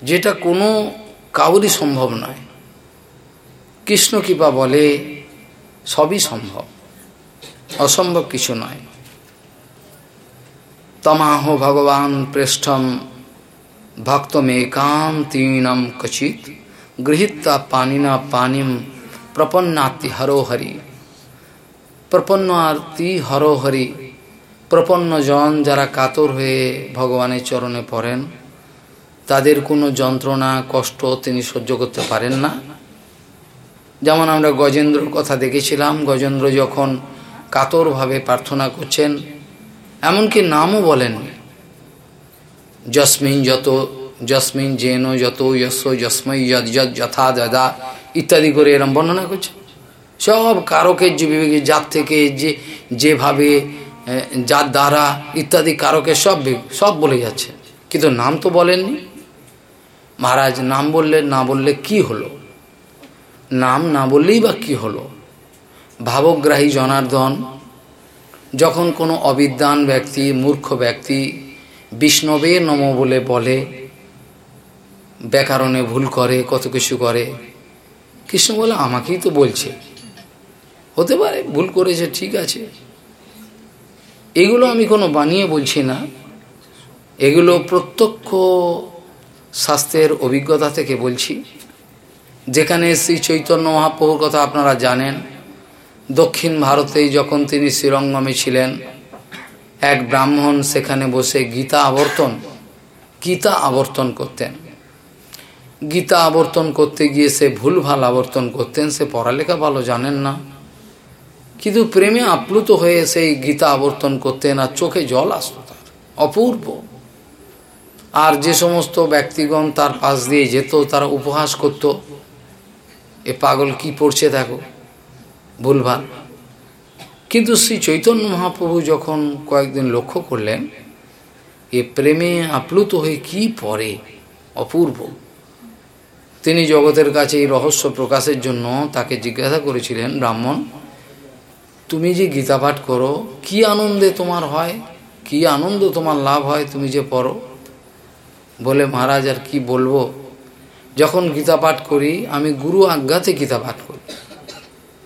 যেটা কোনো কাউরই সম্ভব নয়। কৃষ্ণ কৃপা বলে সবই সম্ভব, অসম্ভব কিছু নয়। তমাহ ভগবান পৃষ্ঠম ভক্তমেকান্তীনম কচিত গৃহীতা পানিনা পানিম প্রপন্নাতি হরোহরি। প্রপন্নার্তি হরোহরি প্রপন্নজন যারা কাতর হয়ে ভগবানের চরণে পড়েন, তাদের কোনো যন্ত্রণা, কষ্ট তিনি সহ্য করতে পারেন না। যেমন আমরা গজেন্দ্রর কথা দেখেছিলাম, গজেন্দ্র যখন কাতরভাবে প্রার্থনা করছেন, এমনকি নামও বলেন যস্মিন যত যস্মিন জেন যত যশ যস্মৈ যদ যদ যথা দাদা ইত্যাদি করে এরম বর্ণনা করছে সব কারকের যে বিবেকের জাত থেকে যে যেভাবে যার দ্বারা ইত্যাদি কারকের সব সব বলে যাচ্ছে কিন্তু নাম তো বলেননি মহারাজ নাম বললে না বললে কি হলো নাম না বললেই বা কী হলো? ভাবগ্রাহী জনার্দন, যখন কোনো অবিদ্যান ব্যক্তি, মূর্খ ব্যক্তি, বিষ্ণবে নম বলে বলে ব্যাকরণে ভুল করে, কত কিছু করে। কৃষ্ণ বলে, আমাকেই তো বলছে। হতে পারে, ভুল করেছে, ঠিক আছে। এগুলো আমি কোনো বানিয়ে বলছি না। এগুলো প্রত্যক্ষ স্বাস্থ্যের অভিজ্ঞতা থেকে বলছি। যেখানে শ্রী চৈতন্য মহাপ্রভুর কথা আপনারা জানেন, দক্ষিণ ভারতে যখন তিনি শ্রীরঙ্গমে ছিলেন, এক ব্রাহ্মণ সেখানে বসে গীতা আবর্তন গীতা আবর্তন করতেন। গীতা আবর্তন করতে গিয়ে সে ভুলভাল আবর্তন করতেন, সে পড়ালেখা ভালো জানেন না। কিন্তু প্রেমে আপ্লুত হয়ে সেই গীতা আবর্তন করতেন আর চোখে জল আসত তার, অপূর্ব। আর যে সমস্ত ব্যক্তিগণ তার পাশ দিয়ে যেত, তারা উপহাস করত, এ পাগল কি পড়ছে দেখো, ভুলভাল। কিন্তু শ্রী চৈতন্য মহাপ্রভু যখন কয়েকদিন লক্ষ্য করলেন, এ প্রেমে আপ্লুত হয়ে কি পড়ে, অপূর্ব। তিনি জগতের কাছে এই রহস্য প্রকাশের জন্য তাকে জিজ্ঞাসা করেছিলেন, ব্রাহ্মণ, তুমি যে গীতা পাঠ করো, কি আনন্দে তোমার হয়? কি আনন্দ তোমার লাভ হয় তুমি যে পড়ো? বলে, মহারাজ, আর কি বলব? যখন গীতা পাঠ করি, আমি গুরু আজ্ঞাতে গীতা পাঠ করি।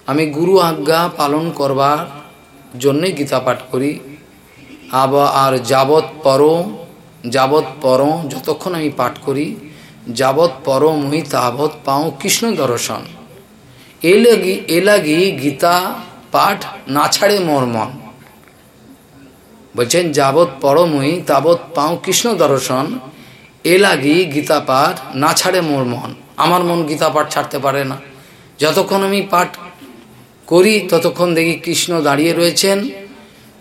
আমি গুরু আজ্ঞা পালন করবার জন্যে গীতা পাঠ করি। আবার আর যাবৎ পর যাবৎ পর যতক্ষণ আমি পাঠ করি যাবৎ পর মুই তাবৎ পাও কৃষ্ণ দর্শন। এ লাগি এ লাগি গীতা পাঠ না ছাড়ে মোর মন। বলছেন, যাবৎ পরমই তাবৎ পাও কৃষ্ণ দর্শন, এ লাগি গীতা পাঠ না ছাড়ে মোর মন। আমার মন গীতা পাঠ ছাড়তে পারে না। যতক্ষণ আমি পাঠ করি, ততক্ষণ দেখি কৃষ্ণ দাঁড়িয়ে রয়েছেন,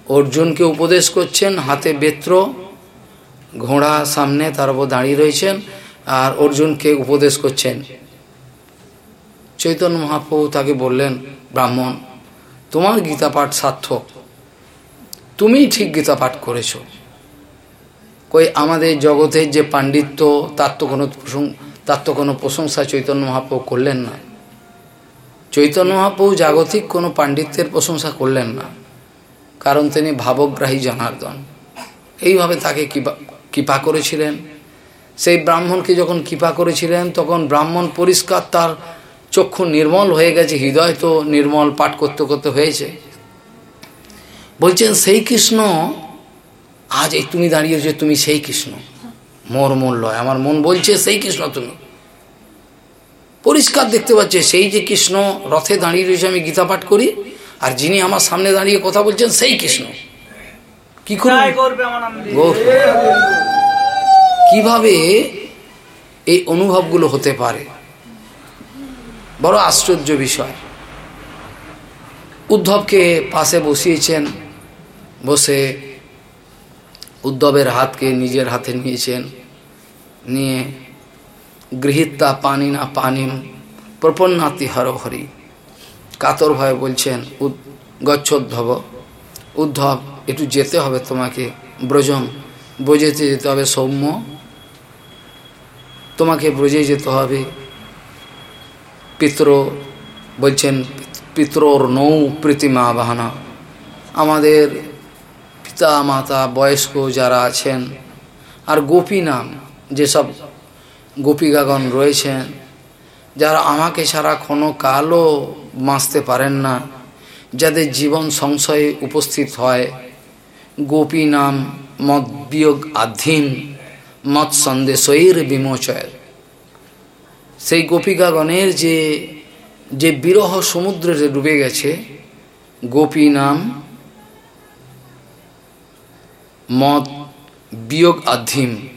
অর্জুনকে উপদেশ করছেন, হাতে বেত্র, ঘোড়া সামনে তার উপর দাঁড়িয়ে রয়েছেন। আর অর্জুনকে উপদেশ করছেন। চৈতন্য মহাপ্রভু তাকে বললেন, ব্রাহ্মণ, তোমার গীতা পাঠ সার্থক। তুমি ঠিক গীতা পাঠ করেছ। কই, আমাদের জগতের যে পাণ্ডিত্য, তার তো কোনো তার তো কোনো প্রশংসা চৈতন্য মহাপ্রভু করলেন না। চৈতন্য মহাপ্রভু জাগতিক কোনো পাণ্ডিত্যের প্রশংসা করলেন না, কারণ তিনি ভাবগ্রাহী জনার্দন। এইভাবে তাকে কৃপা কৃপা করেছিলেন। সেই ব্রাহ্মণকে যখন কৃপা করেছিলেন তখন ব্রাহ্মণ পরিষ্কার তার চক্ষু নির্মল হয়ে গেছে হৃদয় তো নির্মল পাঠ করতে করতে হয়েছে। বলছেন সেই কৃষ্ণ আজ এই তুমি দাঁড়িয়েছো তুমি সেই কৃষ্ণ। মোর মন লয় আমার মন বলছে সেই কৃষ্ণ তুমি। পরিষ্কার দেখতে পাচ্ছে সেই যে কৃষ্ণ রথে দাঁড়িয়ে রয়েছে আমি গীতা পাঠ করি আর যিনি আমার সামনে দাঁড়িয়ে কথা বলছেন সেই কৃষ্ণ। কি করবে কীভাবে এই অনুভবগুলো হতে পারে? বড় আশ্চর্য বিষয়। উদ্ধবকে পাশে বসিয়েছেন, বসে উদ্ধবের হাতকে নিজের হাতে নিয়েছেন, নিয়ে গৃহীতা পানি না পানি প্রপন্নাতি হরহরি। কাতর ভয়ে বলছেন গচ্ছোদ্ধব উদ্ধব, একটু যেতে হবে তোমাকে, ব্রজম ব্রজেতে যেতে হবে সৌম্য তোমাকে ব্রজে যেতে হবে। পিতর বলছেন, পিতরর নৌ প্রীতিমা বাহানা। আমাদের পিতা মাতা বয়স্ক যারা আছেন, আর গোপী নাম, যেসব গোপিকাগণ রয়েছেন, যারা আমাকে ছাড়া কোনো কালও বাঁচতে পারেন না, যাদের জীবন সংশয়ে উপস্থিত হয়, গোপী নাম মত বিয়োগ আধীন মত সন্দেশয়ের বিমোচয়ের। সেই গোপিকাগণের যে যে বিরহ সমুদ্রে ডুবে গেছে, গোপী নাম মত বিয়োগ আধীন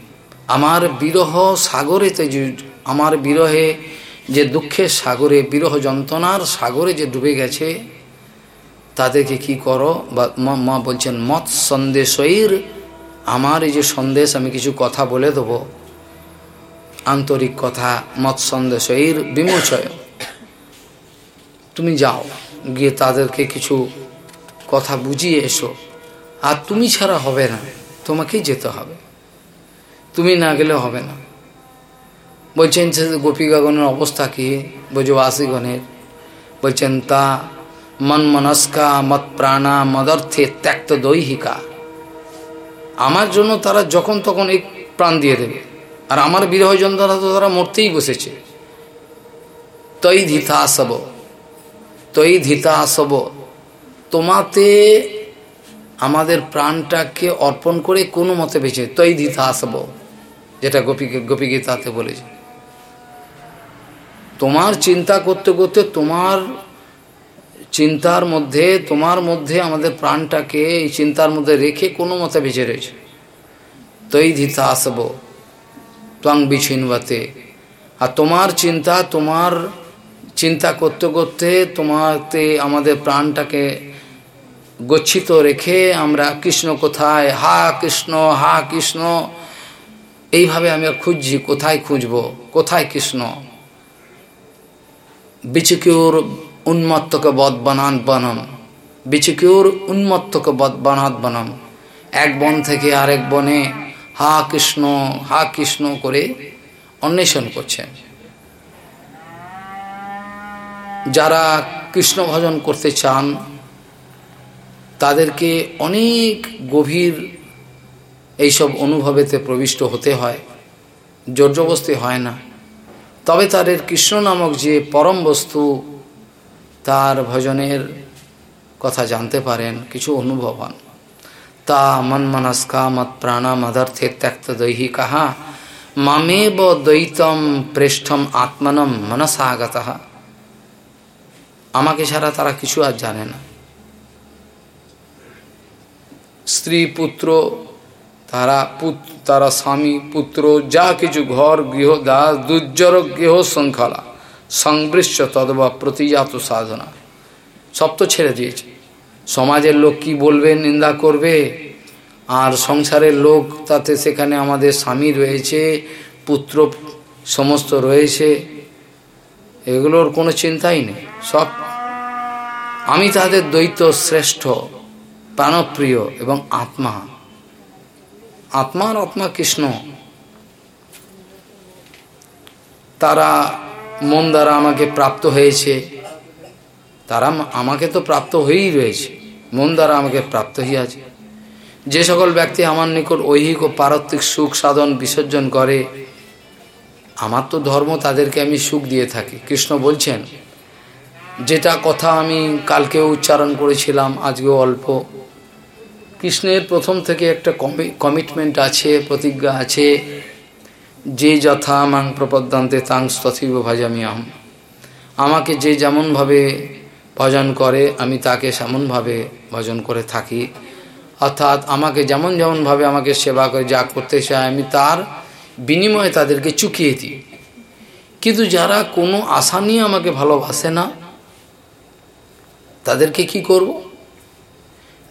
আমার বিরহ সাগরেতে যে, আমার বিরহে যে দুঃখের সাগরে, বিরহ যন্ত্রণার সাগরে যে ডুবে গেছে, তাদেরকে কি করো? বা মা বলছেন, মত সন্দেশইর আমার এই যে সন্দেশ, আমি কিছু কথা বলে দেব। আন্তরিক কথা, মত সন্দেশইর বিমোচয়। তুমি যাও, গিয়ে তাদেরকে কিছু কথা বুঝিয়ে এসো। আর তুমি ছাড়া হবে না, তোমাকেই যেতে হবে। তুমি না গেলে হবে না। বলছেন সে গোপীগণের অবস্থা কি? ব্রজবাসীগণের। বলছেন, তা মন মনস্কা মত প্রাণা মদর্থে ত্যাক্ত দৈহিকা। আমার জন্য তারা যখন তখন এই প্রাণ দিয়ে দেবে। আর আমার বিরহ যন্ত্রণা তো তারা মরতেই বসেছে। তৈ ধিতা আসব তৈ ধিতা আসব তোমাতে আমাদের প্রাণটাকে অর্পণ করে কোনো মতে বেঁচে তৈ ধিতা আসব যেটা গোপী গোপী গীতাতে বলেছে। তোমার চিন্তা করতে করতে তোমার চিন্তার মধ্যে, তোমার মধ্যে আমাদের প্রাণটাকে এই চিন্তার মধ্যে রেখে কোনো মতে বেঁচে রয়েছে। তৈ ধিতা আসব ত্বং বিছিনবাতে আর তোমার চিন্তা তোমার চিন্তা করতে করতে তোমাতে আমাদের প্রাণটাকে গচ্ছিত রেখে আমরা কৃষ্ণ কোথায়, হা কৃষ্ণ হা কৃষ্ণ, এইভাবে আমি খুঁজছি, কোথায় খুঁজব, কোথায় কৃষ্ণ? বিচুকিউর উন্মত্তকে বধ বানান বানম। বিচুকিউর উন্মত্তকে বধ বানাত বানম। এক বন থেকে আরেক বনে হা কৃষ্ণ হা কৃষ্ণ করে অন্বেষণ করছেন। যারা কৃষ্ণ ভজন করতে চান, তাদেরকে অনেক গভীর এইসব অনুভবেতে প্রবিষ্ট হতে হয়, জর্জবস্তি হয় না। তবে তাদের কৃষ্ণ নামক যে পরম বস্তু তার ভজনের কথা জানতে পারেন, কিছু অনুভব হন। তা মন মনস্কা মত প্রাণা মদর্থে ত্যক্ত দৈহি মামেব দ্বৈতম প্রেষ্ঠম আত্মনম মনসাগত। আমাকে ছাড়া তারা কিছু আর জানে না। স্ত্রী, পুত্র, তারা তারা স্বামী, পুত্র, যা কিছু ঘর, গৃহ, দাস দুর্জর গৃহ, শৃঙ্খলা। সংবৃশ্য তদবা প্রতিজাত সাধনা। সব তো ছেড়ে দিয়েছে। সমাজের লোক কি বলবে, নিন্দা করবে? আর সংসারের লোক তাতে সেখানে আমাদের স্বামী রয়েছে, পুত্র সমস্ত রয়েছে। এগুলোর কোনো চিন্তাই নেই, সব। আমি তাদের দ্বৈত শ্রেষ্ঠ, প্রাণপ্রিয় এবং আত্মা। আত্মার আত্মা কৃষ্ণ। তারা মন দ্বারা আমাকে প্রাপ্ত হয়েছে, তারা আমাকে তো প্রাপ্ত হয়েই রয়েছে, মন দ্বারা আমাকে প্রাপ্ত হইয়াছে। যে সকল ব্যক্তি আমার নিকট ঐহিক ও পারত্বিক সুখ সাধন বিসর্জন করে, আমার তো ধর্ম তাদেরকে আমি সুখ দিয়ে থাকি। কৃষ্ণ বলছেন, যেটা কথা আমি কালকে উচ্চারণ করেছিলাম, আজকেও অল্প। কৃষ্ণের প্রথম থেকে একটা কমিটমেন্ট আছে, প্রতিজ্ঞা আছে যে যথা মাং প্রপদ্যান্তে তাং তথিব ভাজামি আহম আমাকে যে যেমনভাবে ভজন করে, আমি তাকে সেমনভাবে ভজন করে থাকি। অর্থাৎ আমাকে যেমন যেমনভাবে আমাকে সেবা করে, যা করতে চায়, আমি তার বিনিময়ে তাদেরকে চুকিয়ে দিই। কিন্তু যারা কোনো আশা নিয়ে আমাকে ভালোবাসে না, তাদেরকে কি করব?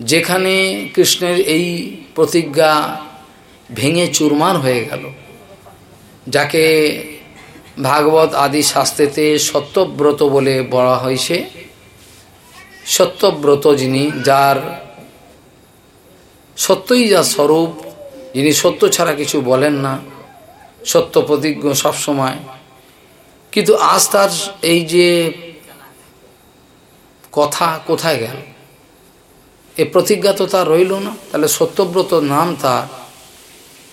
যেখানে কৃষ্ণের এই প্রতিজ্ঞা ভেঙে চুরমার হয়ে গেল যাকে ভাগবত আদি শাস্ত্রেতে সত্যব্রত বলে বলা হয়েছে। সত্যব্রত যিনি, যার সত্যই যা স্বরূপ, যিনি সত্য ছাড়া কিছু বলেন না, সত্য প্রতিজ্ঞ সবসময়। কিন্তু আজ তার এই যে কথা কোথায় গেল? এ প্রতিজ্ঞা তো তার রইল না, তাহলে সত্যব্রত নাম তার।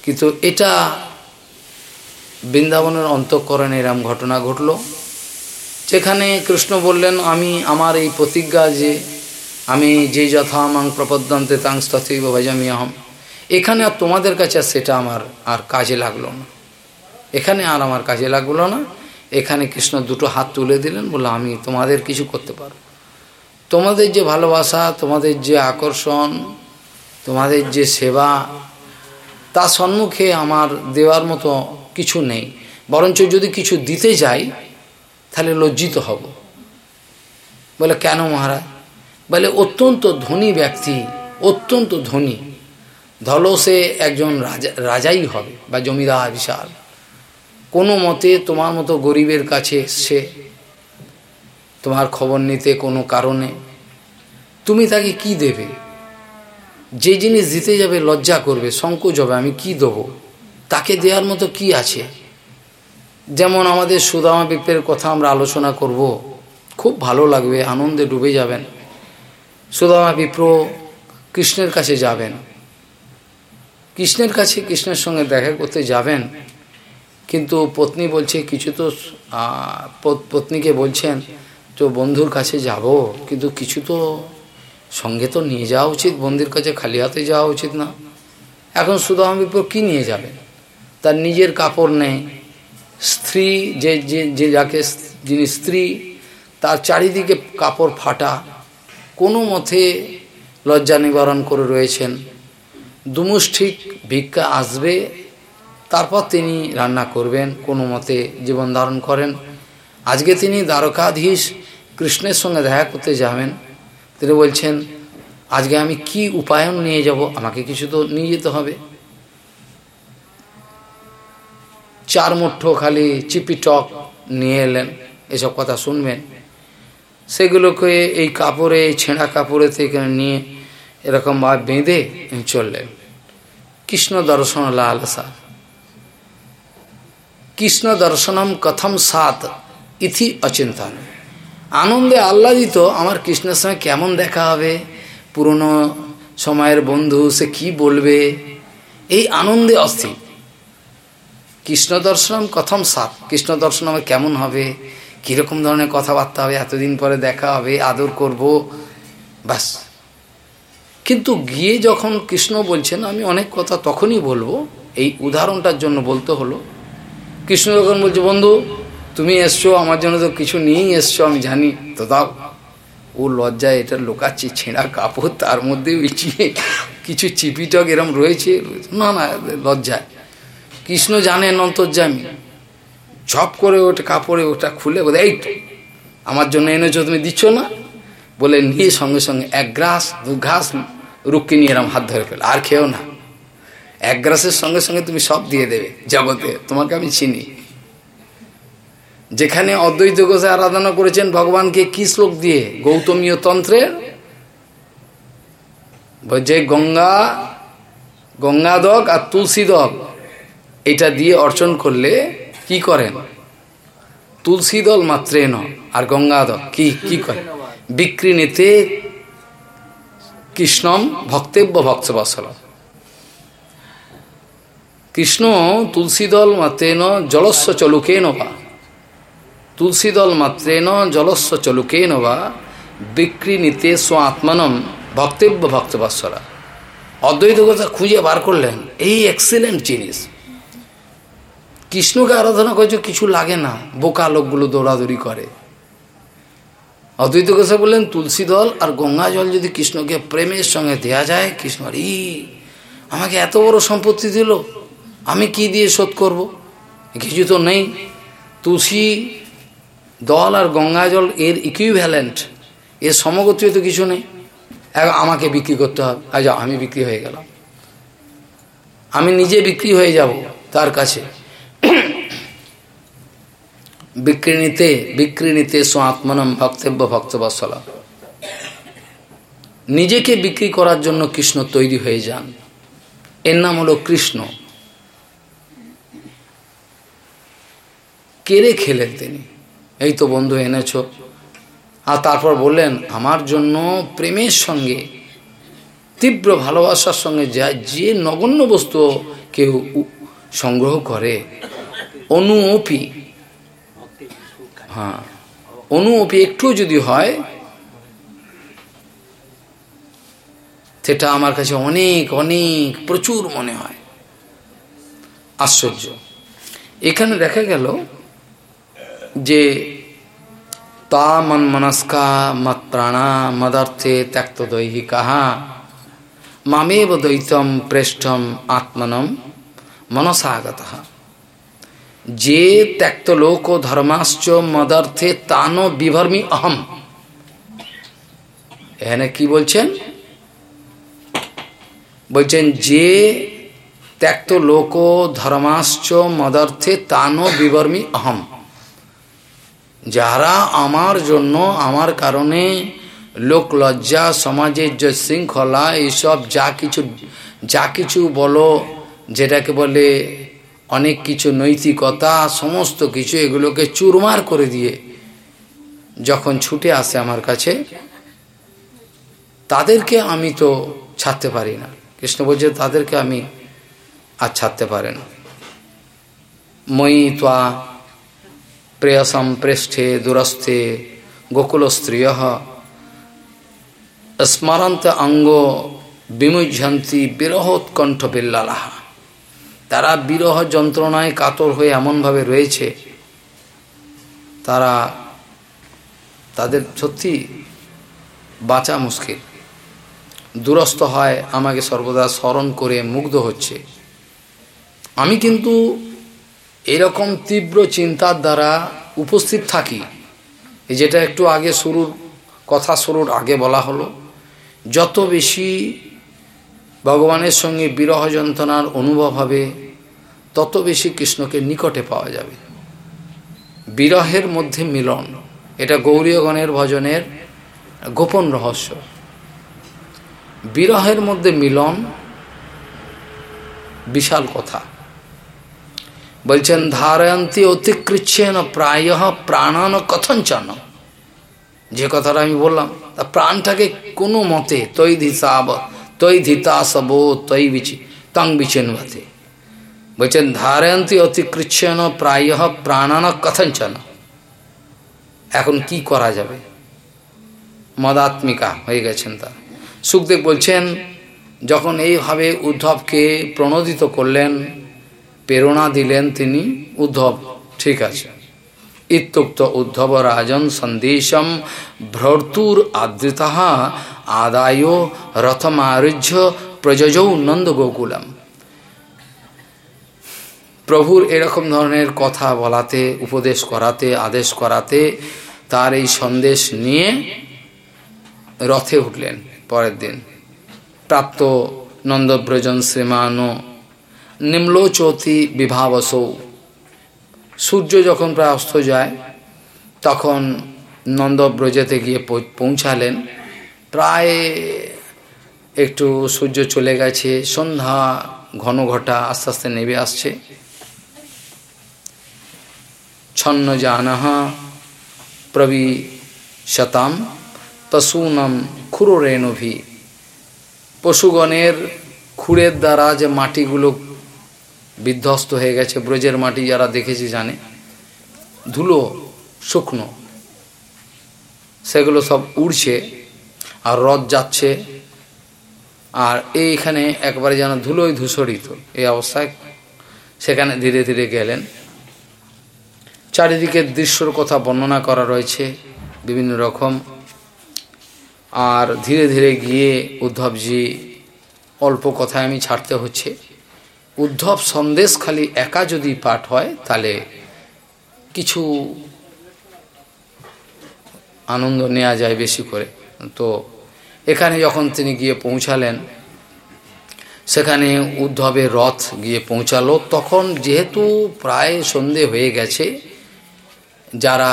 কিন্তু এটা বৃন্দাবনের অন্তঃকরণে এরম ঘটনা ঘটল, যেখানে কৃষ্ণ বললেন, আমি আমার এই প্রতিজ্ঞা যে আমি যে যথামাং প্রপদ্যন্তে তাংস্তথৈব ভজামি আহম, এখানে আর তোমাদের কাছে সেটা আমার আর কাজে লাগল না। এখানে আর আমার কাজে লাগল না। এখানে কৃষ্ণ দুটো হাত তুলে দিলেন বলে আমি তোমাদের কিছু করতে পারো তোমাদের যে ভালোবাসা, তোমাদের যে আকর্ষণ, তোমাদের যে সেবা তার সম্মুখে আমার দেওয়ার মতো কিছু নেই। বরঞ্চ যদি কিছু দিতে যাই, তাহলে লজ্জিত হব। বলে, কেন মহারাজ? বলে, অত্যন্ত ধনী ব্যক্তি, অত্যন্ত ধনী। ধলো সে একজন রাজা, রাজাই হবে বা জমিদার বিশাল। কোনো মতে তোমার মতো গরিবের কাছে সে তোমার খবর নিতে কোনো কারণে। তুমি তাকে কি দেবে? যে জিনিস দিতে যাবে, লজ্জা করবে, সংকোচ হবে, আমি কি দেব? তাকে দেওয়ার মতো কি আছে? যেমন আমাদের সুদামা বিপ্রের কথা আমরা আলোচনা করব, খুব ভালো লাগবে, আনন্দে ডুবে যাবেন। সুদামা বিপ্র কৃষ্ণের কাছে যাবেন। কৃষ্ণের কাছে কৃষ্ণের সঙ্গে দেখা করতে যাবেন। কিন্তু পত্নী বলছে, কিছু তো পত্নীকে বলছেন তো বন্ধুর কাছে যাব, কিন্তু কিছু তো সঙ্গে তো নিয়ে যাওয়া উচিত, বন্ধুর কাছে খালি হাতে যাওয়া উচিত না। এখন সুদামা বিপ্র কী নিয়ে যাবেন? তার নিজের কাপড় নেই স্ত্রী, যে যে যে যাকে যিনি স্ত্রী, তার চারিদিকে কাপড় ফাটা। কোনো মতে লজ্জা নিবারণ করে রয়েছেন। দুমুষ্ঠিক ভিক্ষা আসবে, তারপর তিনি রান্না করবেন, কোনো মতে জীবন ধারণ করেন। আজকে তিনি দ্বারকাধীশ কৃষ্ণের সঙ্গে দেখা করতে যাবেন। তিনি বলছেন, আজকে আমি কি উপায়ন নিয়ে যাব? আমাকে কিছু তো নিয়ে যেতে হবে। চার মুঠো খালি চিপি টক নিয়ে এলেন। এসব কথা শুনবেন। সেগুলোকে এই কাপড়ে, এই ছেঁড়া কাপড়ে থেকে নিয়ে এরকমভাবে বেঁধে চললেন। কৃষ্ণ দর্শন লালসা কৃষ্ণ দর্শনম কথম সাত ইথি অচিন্তন। আনন্দে আহ্লাদিত আমার কৃষ্ণের সঙ্গে কেমন দেখা হবে? পুরনো সময়ের বন্ধু সে কি বলবে? এই আনন্দে অস্থির। কৃষ্ণ দর্শনম কথম সাপ কৃষ্ণ দর্শন আমার কেমন হবে? কীরকম ধরনের কথাবার্তা হবে? এতদিন পরে দেখা হবে, আদর করব বাস কিন্তু গিয়ে যখন কৃষ্ণ বলছেন, আমি অনেক কথা তখনই বলব, এই উদাহরণটার জন্য বলতে হলো, কৃষ্ণ যখন বলছে, বন্ধু, তুমি এসছো, আমার জন্য তো কিছু নিয়েই এসছো, আমি জানি, তো দাও। ও লজ্জায় এটা লোকাচ্ছি, ছেঁড়া কাপড়, তার মধ্যে কিছু চিপিটক এরম রয়েছে, না না, লজ্জায়। কৃষ্ণ জানেন অন্তর্জামী ঝপ করে ওটা কাপড়ে ওটা খুলে বলে, এই আমার জন্য এনেছো, তুমি দিচ্ছ না? বলে নিয়ে সঙ্গে সঙ্গে এক গ্রাস, দু ঘাস রুক্কি নিয়ে এরম হাত ধরে ফেল, আর খেও না। এক গ্রাসের সঙ্গে সঙ্গে তুমি সব দিয়ে দেবে জগতে তোমাকে আমি চিনি। যেখানে অদ্বৈত গোষে আরাধনা করেছেন ভগবানকে কি শ্লোক দিয়ে? গৌতমীয় তন্ত্রের যে গঙ্গা, গঙ্গাদক আর তুলসীদক এটা দিয়ে অর্চন করলে কি করেন? তুলসী দল মাত্রে ন, আর গঙ্গাদক কি কি করে বিক্রি নিতে কৃষ্ণম ভক্তব্য ভক্তবসল কৃষ্ণ তুলসীদল মাত্রেন জলস্ব চলুকেন বা। তুলসীদল মাত্রেন জলস্ব চলুকেন বা। বিক্রি নিতে স্ব আত্মানম ভক্তব্য ভক্তবৎসরা অদ্বৈত কথা খুঁজে বার করলেন, এই এক্সেলেন্ট জিনিস। কৃষ্ণকে আরাধনা করছে, কিছু লাগে না। বোকা লোকগুলো দৌড়াদৌড়ি করে। অদ্বৈত গোসা বললেন, তুলসী দল আর গঙ্গা জল যদি কৃষ্ণকে প্রেমের সঙ্গে দেয়া যায়, কৃষ্ণ, ই, আমাকে এত বড় সম্পত্তি দিল, আমি কি দিয়ে শোধ করব? কিছু তো নেই। তুলসী দল আর গঙ্গা জল এর ইকুইভ্যালেন্ট এর সমগতীয় তো কিছু নেই। আমাকে বিক্রি করতে হবে। আজ আমি বিক্রি হয়ে গেলাম। আমি নিজে বিক্রি হয়ে যাব তার কাছে। বিক্রিণীতে বিক্রিণীতে স্ব আত্মনম ভক্তব্য ভক্তবৎসলা। নিজেকে বিক্রি করার জন্য কৃষ্ণ তৈরি হয়ে যান। এর নাম হলো কৃষ্ণ। কেড়ে খেলেন তিনি। এই তো বন্ধু এনেছ। আর তারপর বললেন, আমার জন্য প্রেমের সঙ্গে, তীব্র ভালোবাসার সঙ্গে যা, যে নগণ্য বস্তু কেউ সংগ্রহ করে। অনুপি হ্যাঁ। অনুপি একটু যদি হয়, সেটা আমার কাছে অনেক অনেক প্রচুর মনে হয়। আশ্চর্য। এখানে দেখা গেল যে তা মন মনস্কা মত প্রাণা মদার্থে ত্যক্ত দৈহিকা মামেব দ্বৈতম প্রেষ্ঠম আত্মনম। মনসাগত। যে ত্যক্ত লোক ধর্মাশ্চ মদার্থে তানো বিভর্মী অহম। এখানে কি বলছেন? বলছেন, যে ত্যক্ত লোক ধর্মাশ্চ মদার্থে তানো বিবর্মী অহম। যারা আমার জন্য, আমার কারণে লোক লজ্জা সমাজের যে শৃঙ্খলা এইসব যা কিছু যা কিছু বলো যেটাকে বলে অনেক কিছু নৈতিকতা, সমস্ত কিছু এগুলোকে চুরমার করে দিয়ে যখন ছুটে আসে আমার কাছে, তাদেরকে আমি তো ছাড়তে পারি না। কৃষ্ণ বলছে, তাদেরকে আমি আর ছাড়তে পারে না। মই ত্বা প্রেয়সম পৃষ্ঠে দুরস্থে গোকুল স্ত্রিয় স্মরন্ত অঙ্গ বিমুঝন্তি বিরহোৎকণ্ঠ বিল্লালাহা তারা বিরহ যন্ত্রণায় কাতর হয়ে এমনভাবে রয়েছে, তারা তাদের সত্যি বাঁচা মুশকিল। দুরস্ত হয়, আমাকে সর্বদা স্মরণ করে মুগ্ধ হচ্ছে। আমি কিন্তু এরকম তীব্র চিন্তার দ্বারা উপস্থিত থাকি, যেটা একটু আগে শুরুর কথা শুরুর আগে বলা হলো, যত বেশি ভগবানের সঙ্গে বিরহ যন্ত্রণার অনুভব হবে, তত বেশি কৃষ্ণকে নিকটে পাওয়া যাবে। বিরহের মধ্যে মিলন, এটা গৌরীয়গণের ভজনের গোপন রহস্য। বিরহের মধ্যে মিলন বিশাল কথা। বলছেন, ধারয়ন্তী অতিকৃচ্ছেন প্রায় প্রাণান কথঞ্চন। যে কথাটা আমি বললাম, তা প্রাণটাকে কোনো মতে তৈ ধিসাব তৈ ধিতাসব তৈ বিচি, তং বিচিনবতে বলছেন ধারয়ন্তী অতিকৃচ্ছেন প্রায় প্রাণান কথঞ্চন। এখন কি করা যাবে? মদাত্মিকা হয়ে গেছেন তার। সুখদেব বলছেন, যখন এইভাবে উদ্ধবকে প্রণোদিত করলেন, প্রেরণা দিলেন তিনি, উদ্ধব, ঠিক আছে। ইত্যুক্ত উদ্ধব রাজন সন্দেশম ভ্রর্তুর আদৃত আদায় রথমারুহ্য প্রযোজৌ নন্দ গোকুলম প্রভুর এরকম ধরনের কথা বলাতে, উপদেশ করাতে, আদেশ করাতে তার এই সন্দেশ নিয়ে রথে উঠলেন পরের দিন। প্রাপ্ত নন্দব্রজন শ্রীমান নিম্লোচতি বিভাবস। সূর্য যখন প্রায় অস্ত যায়, তখন নন্দব্রজেতে গিয়ে পৌঁছালেন। প্রায় একটু সূর্য চলে গেছে, সন্ধ্যা ঘন ঘটা আস্তে আস্তে নেমে আসছে। ছন্ন জানহা প্রবি শতাম পশুনম খুরোরেণভি পশুগণের খুঁড়ের দ্বারা যে মাটিগুলো বিধ্বস্ত হয়ে গেছে, ব্রজের মাটি যারা দেখেছে জানে। ধুলো শুকনো, সেগুলো সব উড়ছে আর রথ যাচ্ছে। আর এইখানে একবারে যেন ধুলোই ধূসরিত এই অবস্থায়, সেখানে ধীরে ধীরে গেলেন। চারিদিকের দৃশ্যর কথা বর্ণনা করা রয়েছে বিভিন্ন রকম। আর ধীরে ধীরে গিয়ে উদ্ধবজি, অল্প কথায় আমি ছাড়তে হচ্ছে। উদ্ধব সন্দেশ খালি একা যদি পাঠ হয়, তাহলে কিছু আনন্দ নেওয়া যায় বেশি করে। তো এখানে যখন তিনি গিয়ে পৌঁছালেন, সেখানে উদ্ধবের রথ গিয়ে পৌঁছালো। তখন যেহেতু প্রায় সন্ধে হয়ে গেছে, যারা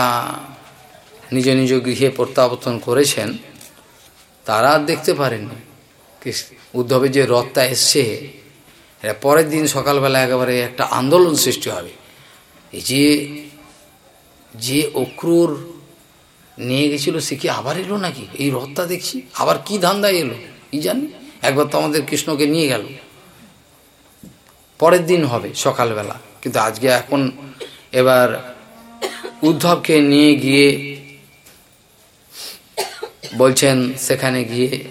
নিজ নিজ গৃহে প্রত্যাবর্তন করেছেন, তারা দেখতে পারেননি। উদ্ধবের যে রথটা এসছে পরের দিন সকালবেলা একেবারে একটা আন্দোলন সৃষ্টি হবে। যে যে অক্রুর নিয়ে গেছিল, সে কি আবার এলো নাকি? এই রথটা দেখছি, আবার কি ধান্দায় এলো? কি জানি? একবার তো আমাদের কৃষ্ণকে নিয়ে গেল। পরের দিন হবে সকালবেলা। কিন্তু আজকে এখন এবার উদ্ধবকে নিয়ে গিয়ে বলছেন, সেখানে গিয়ে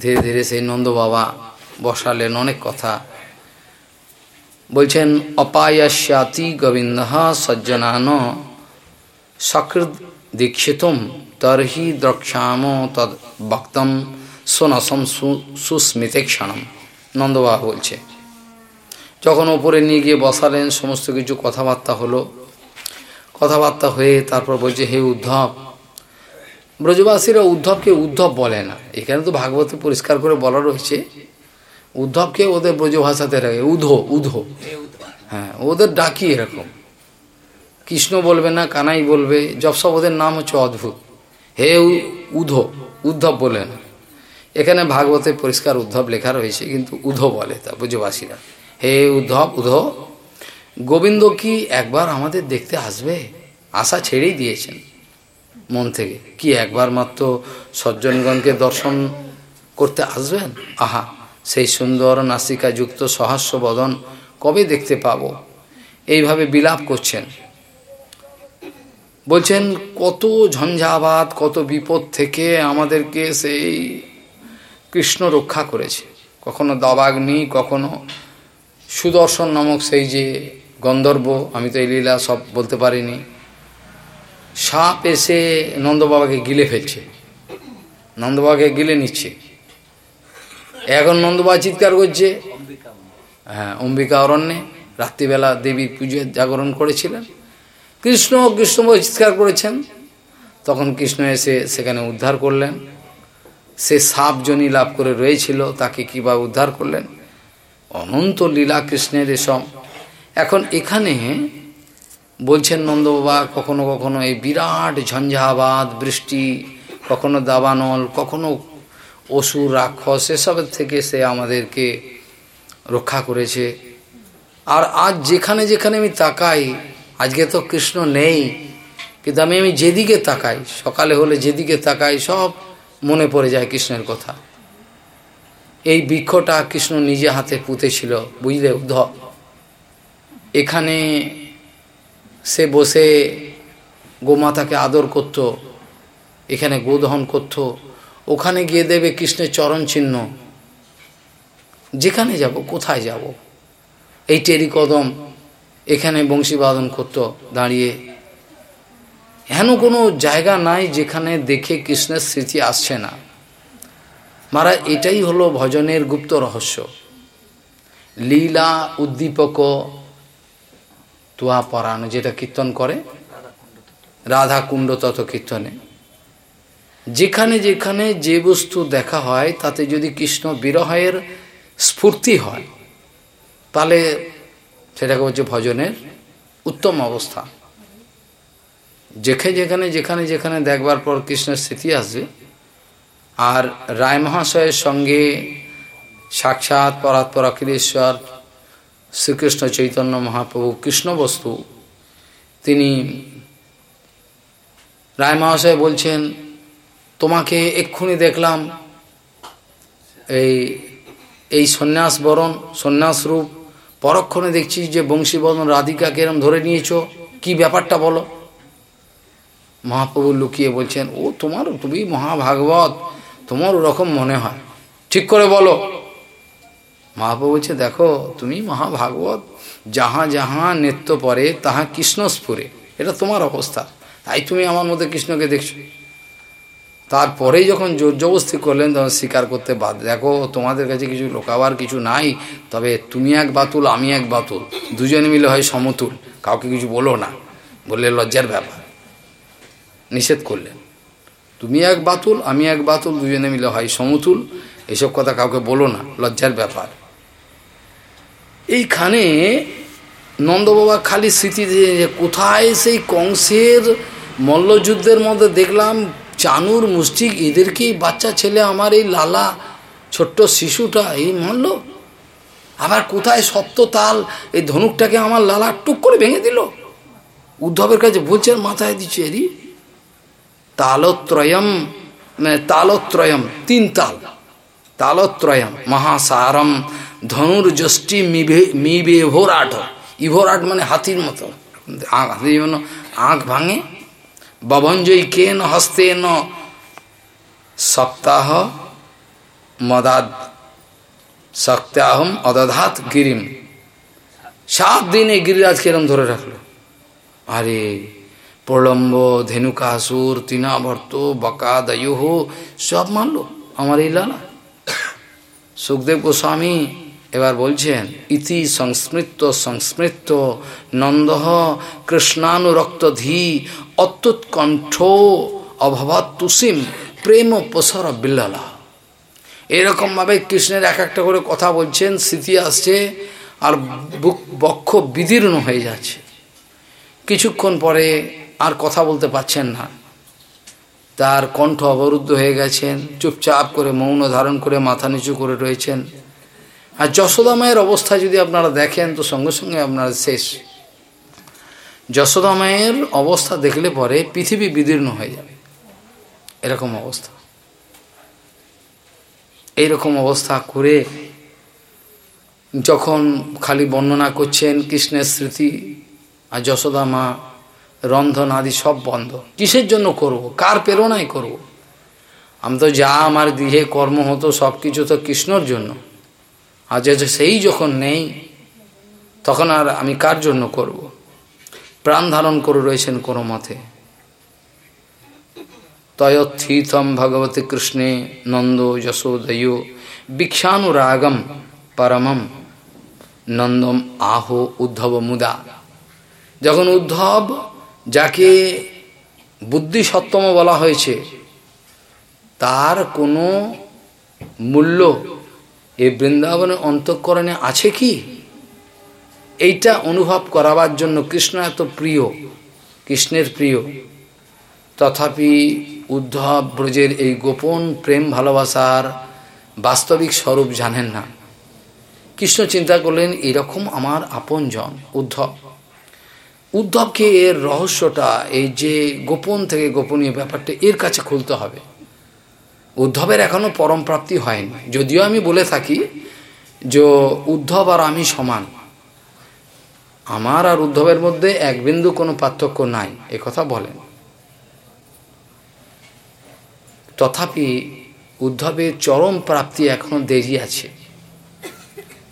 ধীরে ধীরে সেই নন্দ বাবা বসালেন অনেক কথা। বলছেন, অপায়াস্যাতি গোবিন্দ সজ্জনান সকৃত দীক্ষিতম তর্হি দ্রক্ষাম তদ বক্তম সোনসম সুস্মিতে ক্ষণম। নন্দবাবা বলছে, যখন ওপরে নিয়ে গিয়ে বসালেন, সমস্ত কিছু কথাবার্তা হলো। কথাবার্তা হয়ে তারপর বলছে, হে উদ্ধব, ব্রজবাসীরা উদ্ধবকে উদ্ধব বলে না। এখানে তো ভাগবতে পরিষ্কার করে বলা রয়েছে উদ্ধবকে ওদের ব্রজভাষাতে রাখে উধো উধো হ্যাঁ ওদের ডাকি এরকম। কৃষ্ণ বলবে না কানাই বলবে জব সব ওদের নাম হচ্ছে অদ্ভুত। হে উধো উদ্ধব বলে না। এখানে ভাগবতে পরিষ্কার উদ্ধব লেখা রয়েছে কিন্তু উধো বলে তা ব্রজবাসীরা। হে উদ্ধব উধো গোবিন্দ কি একবার আমাদের দেখতে আসবে? আশা ছেড়েই দিয়েছেন মন থেকে। কি একবার মাত্র সজ্জনগণকে দর্শন করতে আসবেন? আহা। সেই সুন্দর নাসিকা যুক্ত সহাস্য বদন কবে দেখতে পাব? এইভাবে বিলাপ করছেন। বলছেন, কত ঝঞ্ঝাবাদ, কত বিপদ থেকে আমাদেরকে সেই কৃষ্ণ রক্ষা করেছে। কখনো দবাগ্নি, কখনো সুদর্শন নামক সেই যে গন্ধর্ব, আমি তো এই লীলা সব বলতে পারিনি। সাপ এসে নন্দবাবাকে গিলে ফেলছে। নন্দবাবাকে গিলে নিচ্ছে। এখন নন্দবা চিৎকার করছে। হ্যাঁ অম্বিকা অরণ্যে রাত্রিবেলা দেবী পুজো জাগরণ করেছিলেন। কৃষ্ণ কৃষ্ণ চিৎকার করেছেন। তখন কৃষ্ণ এসে সেখানে উদ্ধার করলেন। সে সাপ জনি লাভ করে রয়েছিল, তাকে কীভাবে উদ্ধার করলেন? অনন্ত লীলা কৃষ্ণের এসব। এখন এখানে বলছেন নন্দবাবা, কখনো কখনো এই বিরাট ঝঞ্ঝাবাদ, বৃষ্টি, কখনো দাবানল, কখনো অসুর, রাক্ষস এসবের থেকে সে আমাদেরকে রক্ষা করেছে। আর আজ যেখানে যেখানে আমি তাকাই, আজকে তো কৃষ্ণ নেই, কিন্তু আমি আমি যেদিকে তাকাই, সকালে হলে যেদিকে তাকাই, সব মনে পড়ে যায় কৃষ্ণের কথা। এই বৃক্ষটা কৃষ্ণ নিজে হাতে পুঁতেছিল, বুঝলে উদ্ধব এখানে সে বসে গোমাতাকে আদর করত, এখানে গোদহন করত ওখানে গিয়ে দেবে কৃষ্ণের চরণ চিহ্ন। যেখানে যাব, কোথায় যাব? এই টেরি কদম এখানে বংশীবাদন করত, দাঁড়িয়ে। হেন কোনো জায়গা নাই যেখানে দেখে কৃষ্ণের স্মৃতি আসছে না। মারা, এটাই হলো ভজনের গুপ্ত রহস্য। লীলা উদ্দীপক তুয়া পরানো যেটা কীর্তন করে রাধা কুণ্ড তত কীর্তনে। যেখানে যেখানে যে বস্তু দেখা হয়, তাতে যদি কৃষ্ণ বিরহের স্ফূর্তি হয়, তাহলে সেটাকে হচ্ছে ভজনের উত্তম অবস্থা। যেখানে যেখানে যেখানে যেখানে দেখবার পর কৃষ্ণের স্মৃতি আসবে, আর রায় মহাশয়ের সঙ্গে সাক্ষাৎ পরাৎপর অখিলেশ্বর শ্রীকৃষ্ণ চৈতন্য মহাপ্রভু কৃষ্ণ বস্তু, তিনি রায় মহাশয় বলছেন তোমাকে এক্ষুনি দেখলাম। এই এই সন্ন্যাস বরণ, সন্ন্যাস রূপ, পরক্ষণে দেখছি যে বংশীবদন রাধিকাকে এরম ধরে নিয়েছ। কি ব্যাপারটা বলো? মহাপ্রভু লুকিয়ে বলছেন, ও তোমার, তুমি মহাভাগবত, তোমার ওরকম মনে হয়। ঠিক করে বলো। মহাপ্রভু বলছে, দেখো, তুমি মহাভাগবত, যাহা যাহা নৃত্য পরে, তাহা কৃষ্ণ স্ফুরে এটা তোমার অবস্থা। তাই তুমি আমার মধ্যে কৃষ্ণকে দেখছ। তারপরেই যখন জোর জবস্তি করলেন, তখন স্বীকার করতে বাদ দেখো, তোমাদের কাছে কিছু লোকাবার কিছু নাই, তবে তুমি এক বাতুল, আমি এক বাতুল। দুজনে মিলে হয় সমতুল, কাউকে কিছু বলো না। বললে লজ্জার ব্যাপার। নিষেধ করলেন। তুমি এক বাতুল, আমি এক বাতুল, দুজনে মিলে হয় সমতুল, এসব কথা কাউকে বলো না, লজ্জার ব্যাপার। এইখানে নন্দবাবা খালি স্মৃতি কোথায় সেই কংসের মল্লযুদ্ধের মধ্যে দেখলাম চানুর মুষ্টিক, এদেরকেই বাচ্চা ছেলে আমার এই লালা ছোট্ট শিশুটা, এই মানল। আবার কোথায় সপ্ত তাল, এই ধনুকটাকে আমার লালা টুক করে ভেঙে দিল। উদ্ধবের কাছে বলছেন মাথায় দিচ্ছে এরি তালত্রয়ম মানে তালত্রয়ম, তিন তাল। তালত্রয়ম, মহাসারম, ধনুর যষ্টি মিবে ভোরাট। ইভোরাট মানে হাতির মতো। হাতির জন্য আঁখ ভাঙে। বভঞ্জয়ী কেন হস্তে ন সপ্তাহ মদাদ। সপ্তাহম অদধাত গিরিম। সাত দিন গিরিরাজ কেরম ধরে রাখল? আরে, প্রলম্ব, ধেনুকাসুর তৃণাবর্ত বকা দয়ুহ সব মানলো। আমার এই লালা। সুখদেব গোস্বামী এবার বলছেন, ইতি সংস্মৃত সংস্মৃত নন্দ কৃষ্ণানুরক্ত ধি অত্যুৎকণ্ঠ অভাবাত তুসিম প্রেম প্রসার বিল্লালা। এরকমভাবে কৃষ্ণের এক একটা করে কথা বলছেন, স্মৃতি আসছে আর বুক বক্ষ বিদীর্ণ হয়ে যাচ্ছে। কিছুক্ষণ পরে আর কথা বলতে পাচ্ছেন না। তার কণ্ঠ অবরুদ্ধ হয়ে গেছেন, চুপচাপ করে মৌন ধারণ করে মাথা নিচু করে রয়েছেন। আর যশোদা মায়ের অবস্থা যদি আপনারা দেখেন, তো সঙ্গে সঙ্গে আপনারা শেষ। যশোদা মায়ের অবস্থা দেখলে পরে পৃথিবী বিদীর্ণ হয়ে যাবে। এরকম অবস্থা। এইরকম অবস্থা করে যখন খালি বর্ণনা করছেন কৃষ্ণের স্মৃতি আর যশোদা মা রন্ধন আদি সব বন্ধ। কিসের জন্য করব? কার প্রেরণায় করব? আমি তো যা আমার গৃহে কর্ম হতো সব কিছু তো কৃষ্ণর জন্য। আর যে সেই যখন নেই, তখন আর আমি কার জন্য করব। প্রাণ ধারণ করে রয়েছেন কোনো মতে তয়থিতম ভগবতী কৃষ্ণে নন্দ যশোদয় ভিক্ষানুরাগম পরমম নন্দম আহ উদ্ধব মুদা যখন উদ্ধব, যাকে বুদ্ধি সপ্তম বলা হয়েছে, তার কোনো মূল্য এই বৃন্দাবনের অন্তঃকরণে আছে কি? এইটা অনুভব করাবার জন্য কৃষ্ণ এত প্রিয়। কৃষ্ণের প্রিয়। তথাপি উদ্ধব ব্রজের এই গোপন প্রেম ভালোবাসার বাস্তবিক স্বরূপ জানেন না। কৃষ্ণ চিন্তা করলেন, এরকম আমার আপনজন, উদ্ধব। উদ্ধবকে এর রহস্যটা, এই যে গোপন থেকে গোপনীয় ব্যাপারটা এর কাছে খুলতে হবে। উদ্ধবের এখনও পরম প্রাপ্তি হয়নি। যদিও আমি বলে থাকি যে উদ্ধব আর আমি সমান। আমার আর উদ্ধবের মধ্যে এক বিন্দু কোনো পার্থক্য নাই কথা বলেন। তথাপি উদ্ধবের চরম প্রাপ্তি এখনও দেরি আছে।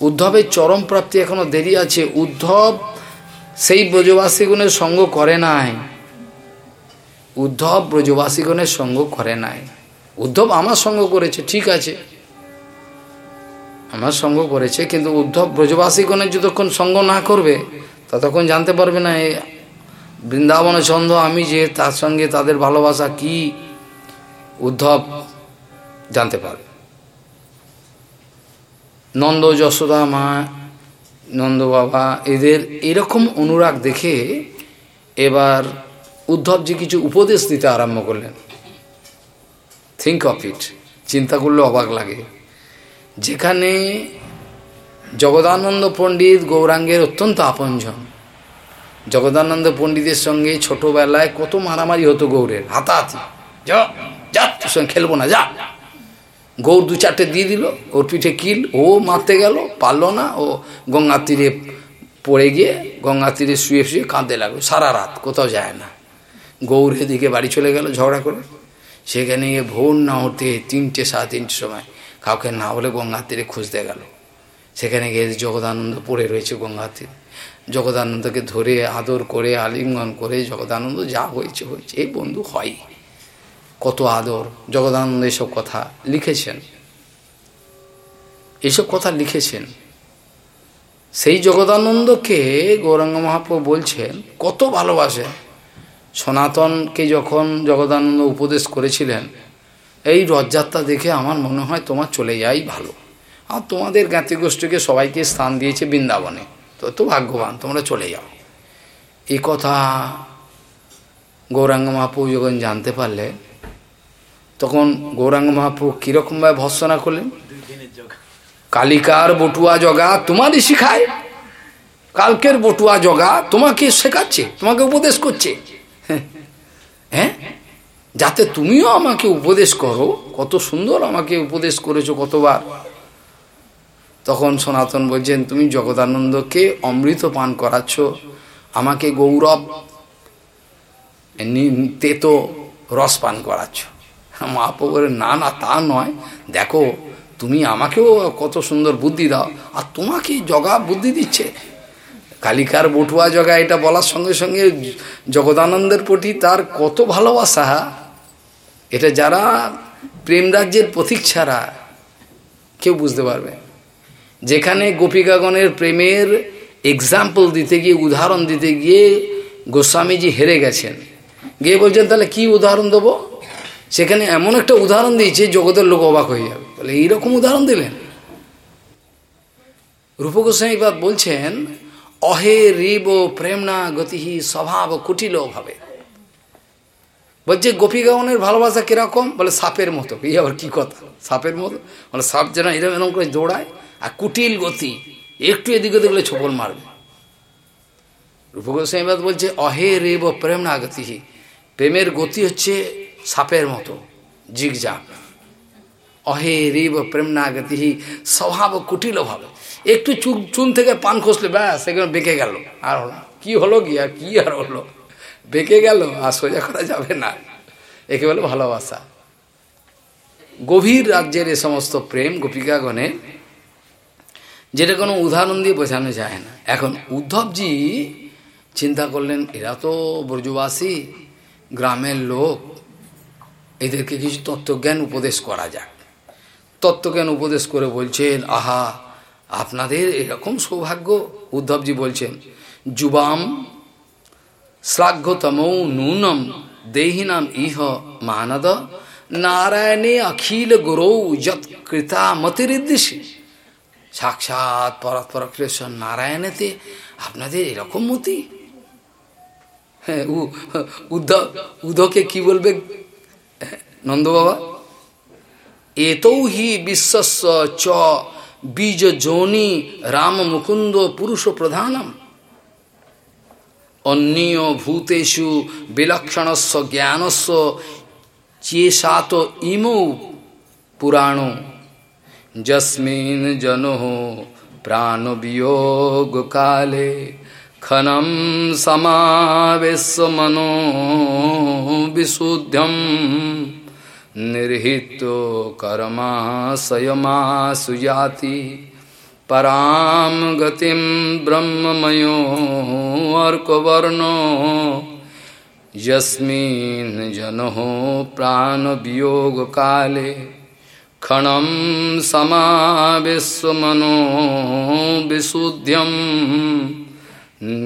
উদ্ধবের চরম প্রাপ্তি এখনও দেরি আছে। উদ্ধব সেই ব্রজবাসীগণের সঙ্গ করে নাই। উদ্ধব ব্রজবাসীগণের সঙ্গ করে নাই। উদ্ধব আমার সঙ্গ করেছে, ঠিক আছে। আমার সঙ্গ করেছে, কিন্তু উদ্ধব ব্রজবাসীগণের যতক্ষণ সঙ্গ না করবে, ততক্ষণ জানতে পারবে না এই বৃন্দাবনে ছন্দ আমি যে তার সঙ্গে তাদের ভালোবাসা কি, উদ্ধব জানতে পারবে। নন্দ যশোদা মা, নন্দ বাবা, এদের এরকম অনুরাগ দেখে এবার উদ্ধবজি কিছু উপদেশ দিতে আরম্ভ করলেন। থিঙ্ক অফ ইট চিন্তা করলে অবাক লাগে। যেখানে জগদানন্দ পণ্ডিত গৌরাঙ্গের অত্যন্ত আপনজন। জগদানন্দ পণ্ডিতের সঙ্গে ছোটবেলায় কত মারামারি হতো গৌরের। হাতাহাতি। যা যা, তোর সঙ্গে খেলব না, যা। গৌর দু চারটে দিয়ে দিল ওর পিঠে কিল, ও মারতে গেল, পারল না, ও গঙ্গার তীরে পড়ে গিয়ে গঙ্গার তীরে শুয়ে শুয়ে কাঁদতে লাগল। সারা রাত, কোথাও যায় না। গৌর এদিকে বাড়ি চলে গেল ঝগড়া করে। সেখানে গিয়ে ভোর না হতে তিনটে, সাড়ে তিনটে সময় কাউকে না বলে গঙ্গার তীরে খুঁজতে গেল। সেখানে গিয়ে জগদানন্দ পড়ে রয়েছে গঙ্গার তীরে জগদানন্দকে ধরে, আদর করে, আলিঙ্গন করে জগদানন্দ যা হয়েছে হয়েছে, এই বন্ধু হয়। কত আদর, জগদানন্দ এসব কথা লিখেছেন। এসব কথা লিখেছেন। সেই জগদানন্দকে গৌরাঙ্গ মহাপ্রভু বলছেন, কত ভালোবাসে সনাতনকে যখন জগদানন্দ উপদেশ করেছিলেন, এই রথযাত্রা দেখে আমার মনে হয় তোমার চলে যাই ভালো। আর তোমাদের জ্ঞাতিগোষ্ঠীকে সবাইকে স্থান দিয়েছে বৃন্দাবনে। তো তো ভাগ্যবান, তোমরা চলে যাও। এই কথা গৌরাঙ্গ মহাপ্রভু যখন জানতে পারলে তখন গৌরাঙ্গ মহাপ্রভু কীরকমভাবে ভৎসনা করলেন? কালিকার বটুয়া জগা তোমারই শিখায়। কালকের বটুয়া জগা তোমাকে শেখাচ্ছে, তোমাকে উপদেশ করছে। হ্যাঁ? যাতে তুমিও আমাকে উপদেশ করো। কত সুন্দর আমাকে উপদেশ করেছ কতবার। তখন সনাতন বলছেন, তুমি জগদানন্দকে অমৃত পান করাচ্ছ, আমাকে গৌরব তেতো রস পান করাচ্ছ। মহাপ্রভু না না, তা নয়। দেখো, তুমি আমাকেও কত সুন্দর বুদ্ধি দাও, আর তোমাকে জগা বুদ্ধি দিচ্ছে। কালিকার বটুয়া জগা এটা বলার সঙ্গে সঙ্গে জগদানন্দের প্রতি তার কত ভালোবাসা, এটা যারা প্রেম রাজ্যের প্রতীক ছাড়া কেউ বুঝতে পারবে। যেখানে গোপিকাগণের প্রেমের এক্সাম্পল দিতে গিয়ে, উদাহরণ দিতে গিয়ে গোস্বামীজি হেরে গেছেন। গিয়ে বলছেন, তাহলে কি উদাহরণ দেবো? সেখানে এমন একটা উদাহরণ দিয়েছে, জগতের লোক অবাক হয়ে যাবে। বলে এইরকম উদাহরণ দিলেন। রূপগোস্বামীবাদ বলছেন অহে রিব প্রেমনা গতিহি স্বভাব কুটিল ভাবে। বলছে গোপীগাউনের ভালোবাসা কীরকম? বলে, সাপের মতো। এই আবার কি কথা? সাপের মতো? বলে, সাপ যেন এরকম এরকম করে দৌড়ায় আর কুটিল গতি। একটু এদিক ওদিক ছোপল মারবে। রূপগোস্বামীবাদ বলছে অহে রেব প্রেম না গতিহি। প্রেমের গতি হচ্ছে সাপের মতো। জিগজাগ। অহে রেব প্রেম না গতিহি স্বভাব কুটিল ভাবে। একটু চুন চুন থেকে পান খসলে, ব্যাস সেখানে বেঁকে গেল। আর হলো কি হলো কি আর কি আর হলো? বেঁকে গেল, আর সোজা করা যাবে না। একে বলে ভালোবাসা। গভীর রাজ্যের এ সমস্ত প্রেম গোপিকাগণের যেটা কোনো উদাহরণ দিয়ে বোঝানো যায় না। এখন উদ্ধবজি চিন্তা করলেন, এরা তো ব্রজবাসী, গ্রামের লোক। এদেরকে কিছু তত্ত্বজ্ঞান উপদেশ করা যাক। তত্ত্বজ্ঞান উপদেশ করে বলছেন, আহা আপনাদের এরকম সৌভাগ্য, উদ্ধবজি বলছেন, যুবাম শ্লাঘ্যতম নূনম দেহিনাম ইহ মানদ, নারায়ণে অখিল গুরৌ যত কৃতা মতিরিদ্দেশে সাক্ষাৎ পরাৎপরক্রেশ্বর নারায়ণেতে আপনাদের এরকম মতি? হ্যাঁ উদ্ধকে কি বলবে নন্দ বাবা এতৌ হি বিশ্বস্ব চ বীজ যোনি রাম মুকুন্দ পুরুষ প্রধানম অন্যীয় ভূতেষু বিলক্ষণস্ব জ্ঞানস্ব চেষাত ইমৌ পুরাণ যস্মিন জনো প্রাণবিয়োগ কালে খনম সমাবেশ মনো বিশুদ্ধম निर्हितो कर्मा संयमा सुजाति। पराम गतिम ब्रह्ममयो अर्कवर्णो। यस्मिन् जनो प्राणवियोग काले क्षणं समाविश्वमनो विशुद्ध्यं।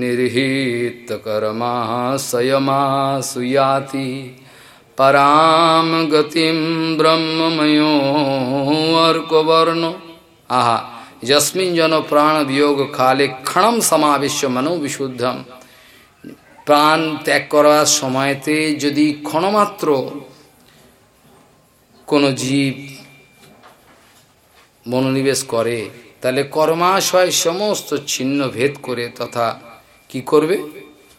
निर्हितकर्मा संयमा सुयाति পরাম গতিম ব্রহ্মময় অর্কবর্ণ আহা যস্মিন জন প্রাণ বিয়োগ কালে ক্ষণম সমাবেশ্য মনো বিশুদ্ধম প্রাণ ত্যাগ করার সময়তে যদি ক্ষণমাত্র কোনো জীব মনোনিবেশ করে তাহলে কর্মাশয় সমস্ত ছিন্ন ভেদ করে তথা কি করবে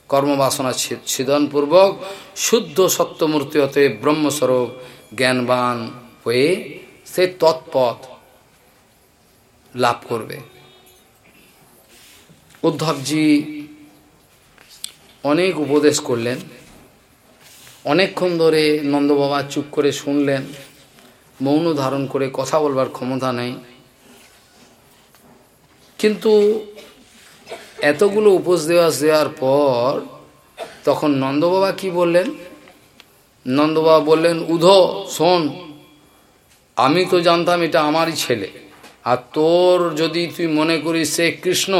কর্মবাসনা ছিদনপূর্বক শুদ্ধ সত্যমূর্তি হতে ব্রহ্মস্বরূপ জ্ঞানবান হয়ে সে তৎপথ লাভ করবে। উদ্ধবজি অনেক উপদেশ করলেন। অনেকক্ষণ ধরে নন্দবাবা চুপ করে শুনলেন, মৌন ধারণ করে কথা বলবার ক্ষমতা নেই। কিন্তু এতগুলো উপোস দেওয়া দেওয়ার পর তখন নন্দবাবা কি বললেন? নন্দবাবা বললেন, উধ, শোন, আমি তো জানতাম এটা আমারই ছেলে। আর তোর যদি তুই মনে করিস সে কৃষ্ণ,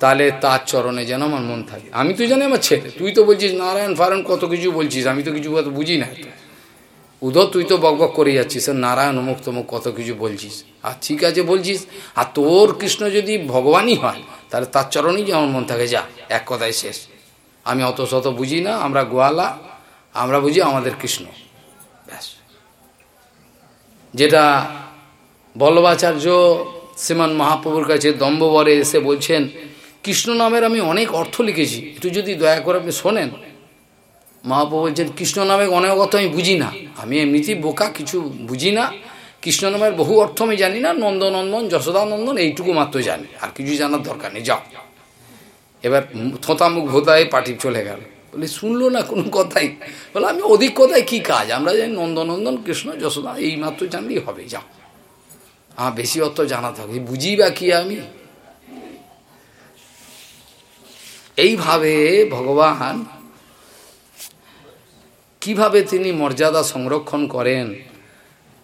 তাহলে তার চরণে যেন আমার মন থাকে। আমি তো জানি আমার ছেলে। তুই তো বলছিস, নারায়ণ, ফারায়ণ, কত কিছু বলছিস। আমি তো কিছু বুঝি না উদো তুই তো বকবক করে যাচ্ছিস। নারায়ণ, অমুক তমুক কত কিছু বলছিস। আর ঠিক আছে বলছিস। আর তোর কৃষ্ণ যদি ভগবানই হয় তাহলে তার চরণেই যে আমার মন থাকে, যা, এক কথায় শেষ। আমি অত শত বুঝি না, আমরা গোয়ালা, আমরা বুঝি আমাদের কৃষ্ণ। ব্যাস। যেটা বল্লভাচার্য শ্রীমান মহাপ্রভুর কাছে দম্ববরে এসে বলছেন, কৃষ্ণ নামের আমি অনেক অর্থ লিখেছি, একটু যদি দয়া করে আপনি শোনেন। মহাপ্রভু বলছেন, কৃষ্ণ নামে অনেক অর্থ আমি বুঝি না। আমি এমনিতেই বোকা, কিছু বুঝি না। কৃষ্ণ নামের বহু অর্থ আমি জানি না, নন্দনন্দন, যশোদানন্দন, এইটুকু মাত্র জানি। আর কিছু জানার দরকার নেই, যাও। এবার থোঁতামুখ ভোতায় পাটি চলে গেল। বলে, শুনলো না কোনো কথাই? বলে, আমি অধিক কথায় কী কাজ? আমরা জানি নন্দনন্দন, কৃষ্ণ, যশোদা এই মাত্র জানলেই হবে, যাও। আমার বেশি অর্থ জানা থাকে বুঝি বা কি আমি? এইভাবে ভগবান কীভাবে তিনি মর্যাদা সংরক্ষণ করেন?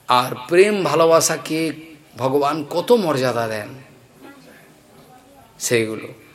আর প্রেম ভালোবাসাকে ভগবান কত মর্যাদা দেন? সেইগুলো।